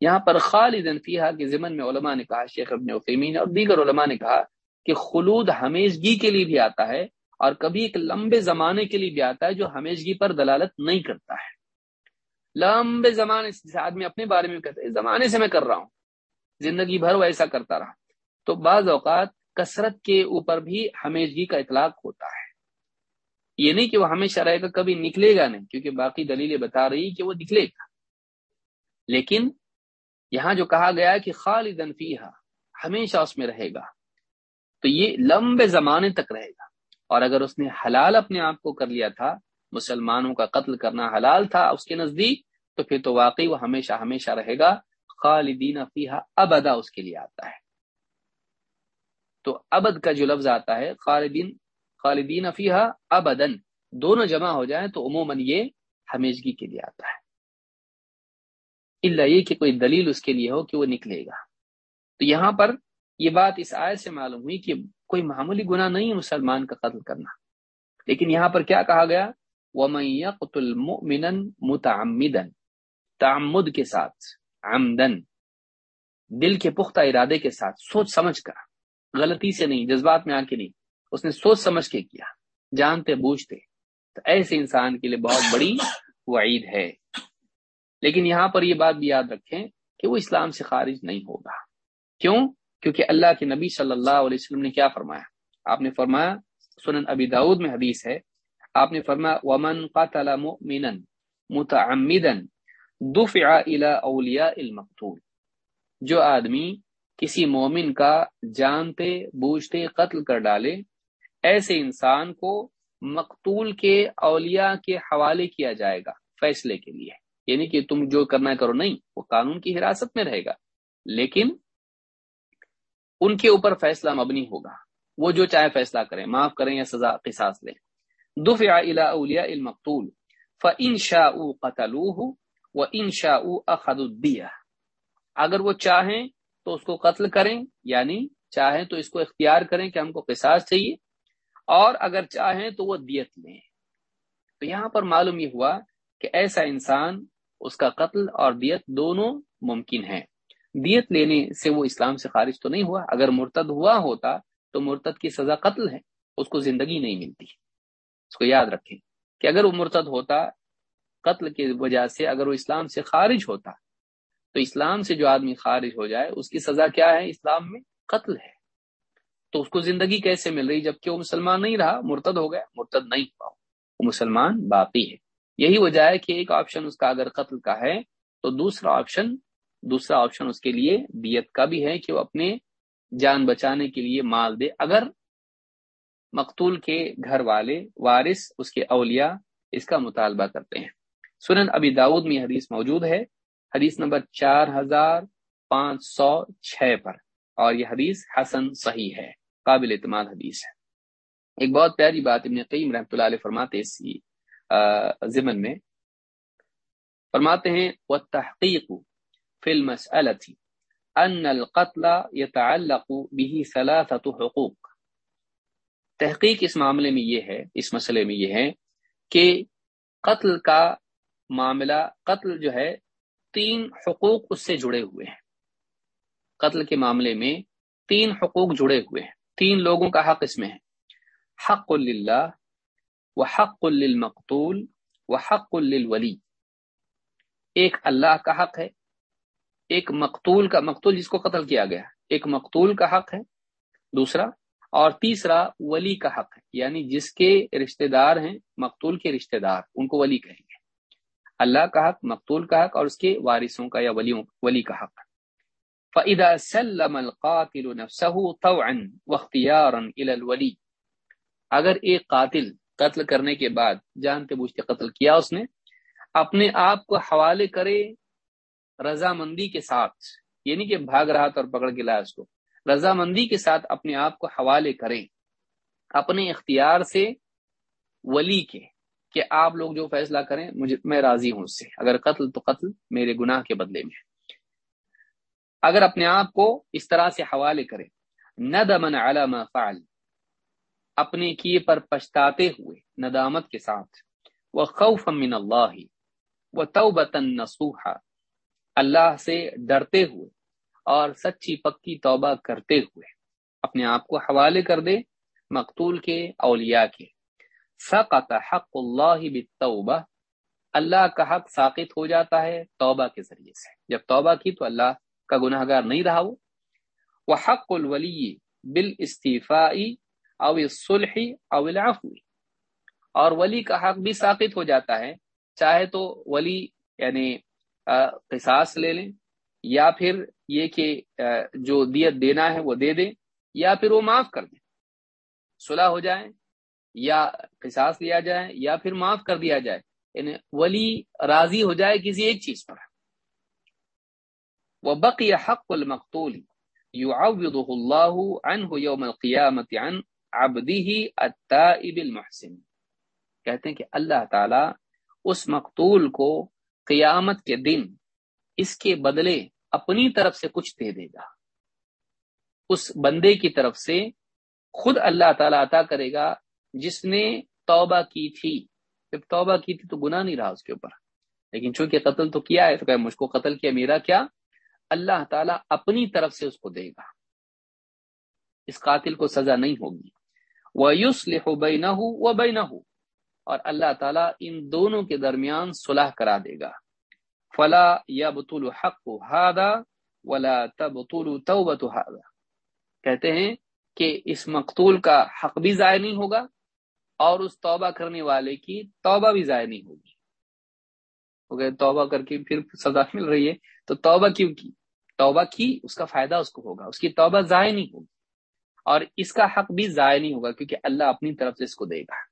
یہاں پر خالد فیحا کے ضمن میں علماء نے کہا، شیخ ابن وفیمین اور دیگر علماء نے کہا کہ خلود ہمیشگی کے لیے بھی آتا ہے اور کبھی ایک لمبے زمانے کے لیے بھی آتا ہے جو ہمیشگی پر دلالت نہیں کرتا ہے۔ لمبے زمانے سے آدمی اپنے بارے میں کہتا ہے زمانے سے میں کر رہا ہوں۔ زندگی بھر وہ ایسا کرتا رہا۔ تو بعض اوقات کثرت کے اوپر بھی ہمیشگی کا اطلاق ہوتا ہے۔ یہ نہیں کہ وہ ہمیشہ رہے گا، کبھی نکلے گا نہیں، کیونکہ باقی دلیلیں بتا رہی کہ وہ نکلے گا۔ لیکن یہاں جو کہا گیا کہ خالدن فیحا ہمیشہ اس میں رہے گا۔ تو یہ لمبے زمانے تک رہے گا۔ اور اگر اس نے حلال اپنے آپ کو کر لیا تھا، مسلمانوں کا قتل کرنا حلال تھا اس کے نزدیک، تو پھر تو واقعی وہ ہمیشہ ہمیشہ رہے گا، خالدین فیحا ابدا اس کے لیے آتا ہے۔ تو ابد کا جو لفظ آتا ہے، خالدین خالدین فیحا ابدن دونوں جمع ہو جائیں تو عموماً یہ ہمیشگی کے لیے آتا ہے۔ اللہ یہ کہ کوئی دلیل اس کے لیے ہو کہ وہ نکلے گا۔ تو یہاں پر یہ بات اس آئے سے معلوم ہوئی کہ کوئی معمولی گناہ نہیں ہے مسلمان کا قتل کرنا۔ لیکن یہاں پر کیا کہا گیا؟ متعمدن تعمد کے ساتھ آمدن دل کے پختہ ارادے کے ساتھ، سوچ سمجھ کر۔ غلطی سے نہیں، جذبات میں آ کے نہیں۔ اس نے سوچ سمجھ کے کیا، جانتے بوجھتے۔ تو ایسے انسان کے لیے بہت بڑی وعید ہے۔ لیکن یہاں پر یہ بات بھی یاد رکھیں کہ وہ اسلام سے خارج نہیں ہوگا۔ کیوں؟ کیونکہ اللہ کے نبی صلی اللہ علیہ وسلم نے کیا فرمایا؟ آپ نے فرمایا، سنن ابی داود میں حدیث ہے، آپ نے فرمایا، ومن قتل مؤمنا متعمدا دفع الى اولیاء المقتول۔ جو آدمی کسی مومن کا جانتے، بوجھتے، قتل کر ڈالے، ایسے انسان کو مقتول کے اولیاء کے حوالے کیا جائے گا فیصلے کے لیے۔ یعنی کہ تم جو کرنا کرو، نہیں، وہ قانون کی حراست میں رہے گا۔ لیکن ان کے اوپر فیصلہ مبنی ہوگا۔ وہ جو چاہے فیصلہ کریں، معاف کریں یا سزا، قصاص لیں۔ دفع الى اولیاء المقتول، فان شاءوا قتلوه وان شاءوا اخذوا الدیہ۔ اگر وہ چاہیں تو اس کو قتل کریں یعنی چاہیں تو اس کو اختیار کریں کہ ہم کو قصاص چاہیے، اور اگر چاہیں تو وہ دیت لیں۔ تو یہاں پر معلوم یہ ہوا کہ ایسا انسان، اس کا قتل اور دیت دونوں ممکن ہیں۔ دیت لینے سے وہ اسلام سے خارج تو نہیں ہوا۔ اگر مرتد ہوا ہوتا تو مرتد کی سزا قتل ہے، اس کو زندگی نہیں ملتی۔ اس کو یاد رکھیں کہ اگر وہ مرتد ہوتا قتل کی وجہ سے، اگر وہ اسلام سے خارج ہوتا تو اسلام سے جو آدمی خارج ہو جائے، اس کی سزا کیا ہے؟ اسلام میں قتل ہے۔ تو اس کو زندگی کیسے مل رہی؟ جبکہ وہ مسلمان نہیں رہا، مرتد ہو گیا، مرتد نہیں ہوا۔ وہ مسلمان باقی ہے۔ یہی وجہ ہے کہ ایک آپشن اس کا اگر قتل کا ہے تو دوسرا آپشن دوسرا آپشن اس کے لیے دیت کا بھی ہے کہ وہ اپنے جان بچانے کے لیے مال دے۔ اگر مقتول کے گھر والے وارث اس کے اولیاء اس کا مطالبہ کرتے ہیں۔ سنن ابی داود میں حدیث موجود ہے۔ حدیث نمبر چار ہزار پانچ سو چھ پر۔ اور یہ حدیث حسن صحیح ہے، قابل اعتماد حدیث ہے۔ ایک بہت پیاری بات ابن قیم رحمۃ اللہ علیہ فرماتے اسی ضمن میں۔ فرماتے ہیں وہ تحقیق فلم ان القتل يتعلق به ثلاثه حقوق. تحقیق اس معاملے میں یہ ہے، اس مسئلے میں یہ ہے کہ قتل کا معاملہ، قتل جو ہے، تین حقوق اس سے جڑے ہوئے ہیں۔ قتل کے معاملے میں تین حقوق جڑے ہوئے ہیں۔ تین لوگوں کا حق اس میں ہے۔ حق للہ و حق للمقتول و حق للولی۔ ایک اللہ کا حق ہے ایک مقتول کا مقتول جس کو قتل کیا گیا۔ ایک مقتول کا حق ہے، دوسرا، اور تیسرا، ولی کا حق ہے۔ یعنی جس کے رشتہ دار ہیں، مقتول کے رشتہ دار، ان کو ولی کہیں گے۔ اللہ کا حق، مقتول کا حق، اور اس کے وارثوں کا یا ولیوں ولی کا حق۔ فَإِذَا سَلَّمَ الْقَاتِلُ نَفْسَهُ طَوْعًا وَاخْتِيَارًا إِلَى الْوَلِي۔ اگر ایک قاتل قتل کرنے کے بعد جانتے بوجھتے قتل کیا اس نے، اپنے آپ کو حوالے کرے رضامندی کے ساتھ یعنی کہ بھاگ رہا تھا اور پکڑ کے لایا اس کو، رضامندی کے ساتھ اپنے آپ کو حوالے کریں، اپنے اختیار سے ولی کے، کہ آپ لوگ جو فیصلہ کریں، مجھے، میں راضی ہوں اس سے، اگر قتل تو قتل، میرے گناہ کے بدلے میں۔ اگر اپنے آپ کو اس طرح سے حوالے کرے ندمن علی ما فعل، اپنے کیے پر پچھتاتے ہوئے، ندامت کے ساتھ وہ خوف من اللہ وہ توبتن نسوحا اللہ سے ڈرتے ہوئے اور سچی پکی توبہ کرتے ہوئے اپنے آپ کو حوالے کر دے مقتول کے اولیاء کے۔ سقط حق اللہ بالتوبہ۔ اللہ کا حق ساقط ہو جاتا ہے توبہ کے ذریعے سے۔ جب توبہ کی تو اللہ کا گناہ گار نہیں رہا وہ۔ حق الولی بال استعفی او الصلح او العفو۔ اور ولی کا حق بھی ساقط ہو جاتا ہے، چاہے تو ولی یعنی قصاص لے لیں، یا پھر یہ کہ جو دیت دینا ہے وہ دے دیں، یا پھر وہ معاف کر دیں۔ صلح ہو جائے یا قصاص لیا جائے، یا پھر معاف کر دیا جائے۔ یعنی ولی راضی ہو جائے کسی ایک چیز پر۔ وہ بقی حق المقتول يعوضه الله عنه يوم القيامة عن عبده التائب المحسن۔ کہتے ہیں کہ اللہ تعالی اس مقتول کو قیامت کے دن اس کے بدلے اپنی طرف سے کچھ دے دے گا۔ اس بندے کی طرف سے خود اللہ تعالیٰ عطا کرے گا جس نے توبہ کی تھی۔ جب توبہ کی تھی تو گناہ نہیں رہا اس کے اوپر۔ لیکن چونکہ قتل تو کیا ہے تو کہ مجھ کو قتل کیا، میرا کیا؟ اللہ تعالیٰ اپنی طرف سے اس کو دے گا۔ اس قاتل کو سزا نہیں ہوگی۔ وہ یوس لکھو بے نہ ہو وہ بے نہ ہو اور اللہ تعالیٰ ان دونوں کے درمیان صلح کرا دے گا۔ فلا یا بطول حق ہادا ولا تبطول توبت ہادا کہتے ہیں کہ اس مقتول کا حق بھی ضائع نہیں ہوگا اور اس توبہ کرنے والے کی توبہ بھی ضائع نہیں ہوگی۔ توبہ کر کے پھر سزا مل رہی ہے۔ تو توبہ کیوں کی؟ توبہ کی، اس کا فائدہ اس کو ہوگا۔ اس کی توبہ ضائع نہیں ہوگی اور اس کا حق بھی ضائع نہیں ہوگا کیونکہ اللہ اپنی طرف سے اس کو دے گا۔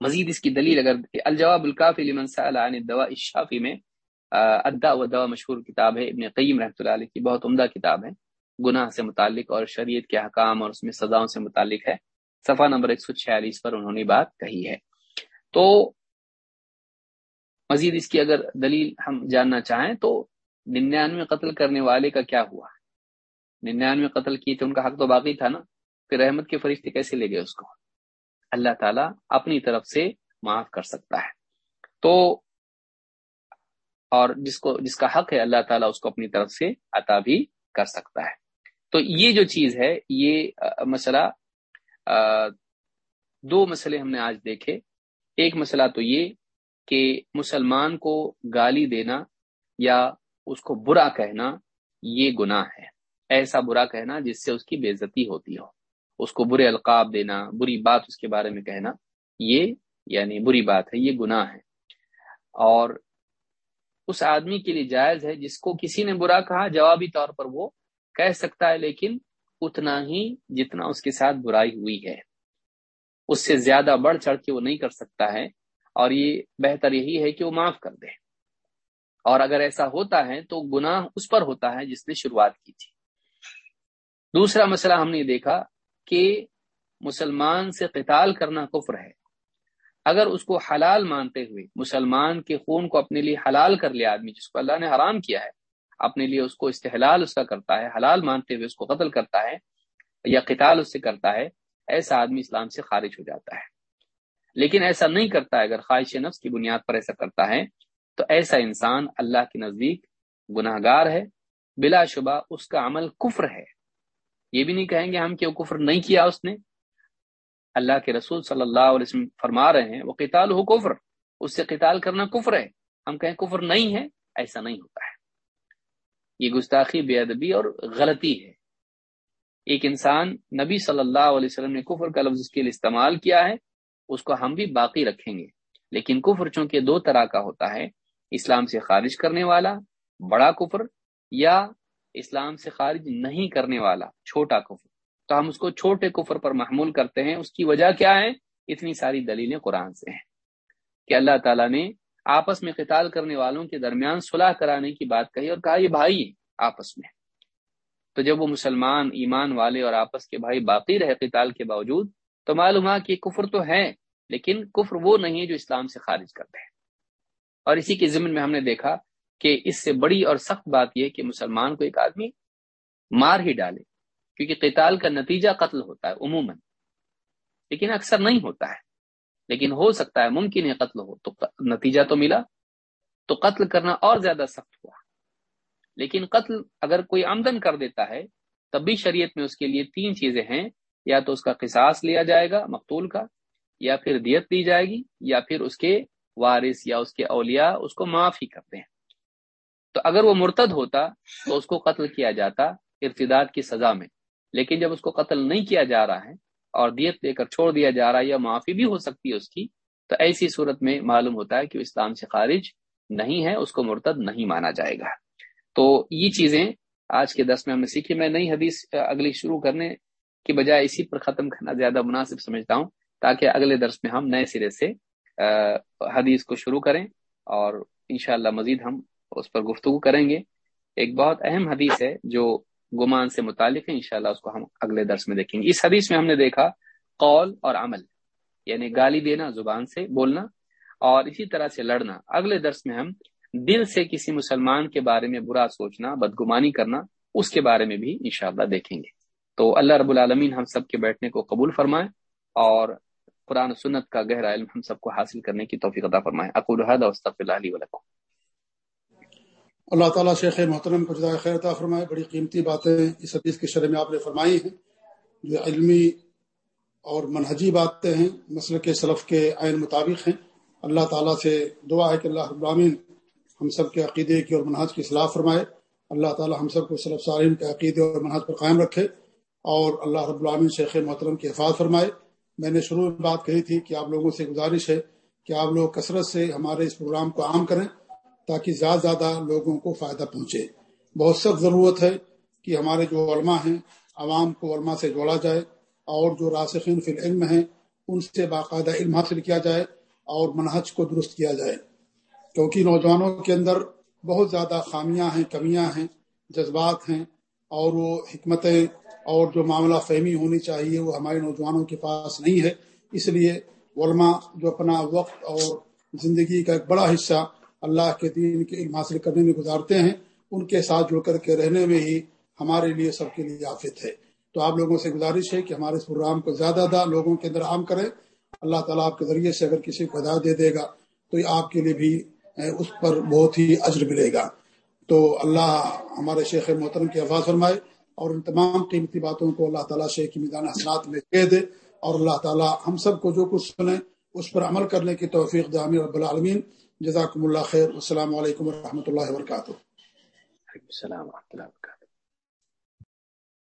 مزید اس کی دلیل اگر الجواب الکافی لمن سأل عن الدواء الشافی میں ادا و دوا مشہور کتاب ہے، ابن قیم رحمۃ اللہ علیہ کی بہت عمدہ کتاب ہے۔ گناہ سے متعلق اور شریعت کے حکام اور اس میں سزاؤں سے متعلق ہے۔ صفحہ نمبر 146 پر انہوں نے بات کہی ہے۔ تو مزید اس کی اگر دلیل ہم جاننا چاہیں تو ننانوے قتل کرنے والے کا کیا ہوا؟ ننانوے قتل کیے تھے، ان کا حق تو باقی تھا نا۔ پھر رحمت کے فرشتے کیسے لے گئے اس کو؟ اللہ تعالیٰ اپنی طرف سے معاف کر سکتا ہے۔ تو اور جس کو، جس کا حق ہے اللہ تعالیٰ اس کو اپنی طرف سے عطا بھی کر سکتا ہے۔ تو یہ جو چیز ہے، یہ مسئلہ دو مسئلے ہم نے آج دیکھے۔ ایک مسئلہ تو یہ کہ مسلمان کو گالی دینا یا اس کو برا کہنا یہ گناہ ہے۔ ایسا برا کہنا جس سے اس کی بےزتی ہوتی ہو۔ اس کو برے القاب دینا، بری بات اس کے بارے میں کہنا، یہ یعنی بری بات ہے، یہ گناہ ہے۔ اور اس آدمی کے لیے جائز ہے جس کو کسی نے برا کہا، جوابی طور پر وہ کہہ سکتا ہے، لیکن اتنا ہی جتنا اس کے ساتھ برائی ہوئی ہے۔ اس سے زیادہ بڑھ چڑھ کے وہ نہیں کر سکتا ہے۔ اور یہ بہتر یہی ہے کہ وہ معاف کر دے۔ اور اگر ایسا ہوتا ہے تو گناہ اس پر ہوتا ہے جس نے شروعات کی تھی۔ دوسرا مسئلہ ہم نے دیکھا کہ مسلمان سے قتال کرنا کفر ہے۔ اگر اس کو حلال مانتے ہوئے مسلمان کے خون کو اپنے لیے حلال کر لیا آدمی جس کو اللہ نے حرام کیا ہے، اپنے لیے اس کو استحلال اس کا کرتا ہے، حلال مانتے ہوئے اس کو قتل کرتا ہے یا قتال اس سے کرتا ہے، ایسا آدمی اسلام سے خارج ہو جاتا ہے۔ لیکن ایسا نہیں کرتا ہے اگر خواہش نفس کی بنیاد پر ایسا کرتا ہے، تو ایسا انسان اللہ کے نزدیک گناہ گار ہے، بلا شبہ اس کا عمل کفر ہے۔ یہ بھی نہیں کہیں گے ہم کہ وہ کفر نہیں کیا اس نے۔ اللہ کے رسول صلی اللہ علیہ وسلم فرما رہے ہیں وہ قتال ہو کفر۔ اس سے قتال کرنا کفر ہے۔ ہم کہیں کفر نہیں ہے، ایسا نہیں ہوتا ہے۔ یہ گستاخی، بے ادبی اور غلطی ہے۔ ایک انسان نبی صلی اللہ علیہ وسلم نے کفر کا لفظ اس کے لیے استعمال کیا ہے، اس کو ہم بھی باقی رکھیں گے۔ لیکن کفر چونکہ دو طرح کا ہوتا ہے، اسلام سے خارج کرنے والا بڑا کفر یا اسلام سے خارج نہیں کرنے والا، چھوٹا کفر۔ تو ہم اس کو چھوٹے کفر پر محمول کرتے ہیں۔ اس کی وجہ کیا ہے؟ اتنی ساری دلیلیں قرآن سے ہیں۔ کہ اللہ تعالیٰ نے آپس میں قتال کرنے والوں کے درمیان صلاح کرانے کی بات کہی اور کہا، یہ بھائی آپس میں۔ تو جب وہ مسلمان، ایمان والے اور آپس کے بھائی باقی رہے قتال کے باوجود، تو معلوم کہ کفر تو ہے لیکن کفر وہ نہیں ہے جو اسلام سے خارج کرتے ہیں۔ اور اسی کے ضمن میں ہم نے دیکھا کہ اس سے بڑی اور سخت بات یہ کہ مسلمان کو ایک آدمی مار ہی ڈالے، کیونکہ قتال کا نتیجہ قتل ہوتا ہے عموماً۔ لیکن اکثر نہیں ہوتا ہے، لیکن ہو سکتا ہے ممکن ہے قتل ہو۔ تو نتیجہ تو ملا، تو قتل کرنا اور زیادہ سخت ہوا۔ لیکن قتل اگر کوئی آمدن کر دیتا ہے، تب بھی شریعت میں اس کے لیے تین چیزیں ہیں۔ یا تو اس کا قصاص لیا جائے گا مقتول کا، یا پھر دیت دی جائے گی، یا پھر اس کے وارث یا اس کے اولیاء اس کو معاف ہی کرتے ہیں۔ تو اگر وہ مرتد ہوتا تو اس کو قتل کیا جاتا ارتداد کی سزا میں۔ لیکن جب اس کو قتل نہیں کیا جا رہا ہے اور دیت لے کر چھوڑ دیا جا رہا ہے یا معافی بھی ہو سکتی ہے اس کی، تو ایسی صورت میں معلوم ہوتا ہے کہ اسلام سے خارج نہیں ہے، اس کو مرتد نہیں مانا جائے گا۔ تو یہ چیزیں آج کے دس میں ہم نے سیکھی۔ میں نئی حدیث اگلی شروع کرنے کی بجائے اسی پر ختم کرنا زیادہ مناسب سمجھتا ہوں، تاکہ اگلے درس میں ہم نئے سرے سے حدیث کو شروع کریں اور انشاءاللہ مزید ہم اس پر گفتگو کریں گے۔ ایک بہت اہم حدیث ہے جو گمان سے متعلق ہے، انشاءاللہ اس کو ہم اگلے درس میں دیکھیں گے۔ اس حدیث میں ہم نے دیکھا قول اور عمل یعنی گالی دینا، زبان سے بولنا اور اسی طرح سے لڑنا۔ اگلے درس میں ہم دل سے کسی مسلمان کے بارے میں برا سوچنا، بدگمانی کرنا، اس کے بارے میں بھی انشاءاللہ دیکھیں گے۔ تو اللہ رب العالمین ہم سب کے بیٹھنے کو قبول فرمائے اور قرآن سنت کا گہرا علم ہم سب کو حاصل کرنے کی توفیق عطا فرمائے۔ اقول هذا واستغفر اللہ تعالیٰ شیخ محترم کو جزائے خیر عطا فرمائے، بڑی قیمتی باتیں اس حدیث کے شرح میں آپ نے فرمائی ہیں، جو علمی اور منہجی باتیں ہیں، مسئلہ کے سلف کے عین مطابق ہیں۔ اللہ تعالیٰ سے دعا ہے کہ اللہ ابرامین ہم سب کے عقیدے کی اور منہج کی اصلاح فرمائے۔ اللہ تعالیٰ ہم سب کو صلف سالین کے عقیدے اور منہج پر قائم رکھے اور اللہ رب العامن شیخ محترم کی حفاظ فرمائے۔ میں نے شروع میں بات کہی تھی کہ آپ لوگوں سے گزارش ہے کہ آپ لوگ کثرت سے ہمارے اس پروگرام کو عام کریں۔ تاکہ زیادہ زیادہ لوگوں کو فائدہ پہنچے۔ بہت سخت ضرورت ہے کہ ہمارے جو علماء ہیں، عوام کو علماء سے جوڑا جائے اور جو راسخین فی العلم ہیں، ان سے باقاعدہ علم حاصل کیا جائے اور منہج کو درست کیا جائے۔ کیونکہ نوجوانوں کے اندر بہت زیادہ خامیاں ہیں، کمیاں ہیں، جذبات ہیں اور وہ حکمتیں اور جو معاملہ فہمی ہونی چاہیے وہ ہمارے نوجوانوں کے پاس نہیں ہے۔ اس لیے علماء جو اپنا وقت اور زندگی کا ایک بڑا حصہ اللہ کے دین کے علم حاصل کرنے میں گزارتے ہیں، ان کے ساتھ جڑ کر کے رہنے میں ہی ہمارے لیے سب کے لیے آفت ہے۔ تو آپ لوگوں سے گزارش ہے کہ ہمارے اس پروگرام کو زیادہ زیادہ لوگوں کے اندر عام کریں۔ اللہ تعالیٰ آپ کے ذریعے سے اگر کسی کو ہدایت دے دے گا تو یہ آپ کے لیے بھی اس پر بہت ہی اجر ملے گا۔ تو اللہ ہمارے شیخ محترم کی آواز فرمائے اور ان تمام قیمتی باتوں کو اللہ تعالیٰ شیخ کی میدان حسنات میں کہہ دے اور اللہ تعالیٰ ہم سب کو جو کچھ سنیں، اس پر عمل کرنے کی توفیق دامی رب العالمین۔ جزاکم اللہ خیر السلام علیکم ورحمۃ اللہ وبرکاتہ۔ السلام ورحمۃ اللہ وبرکاتہ۔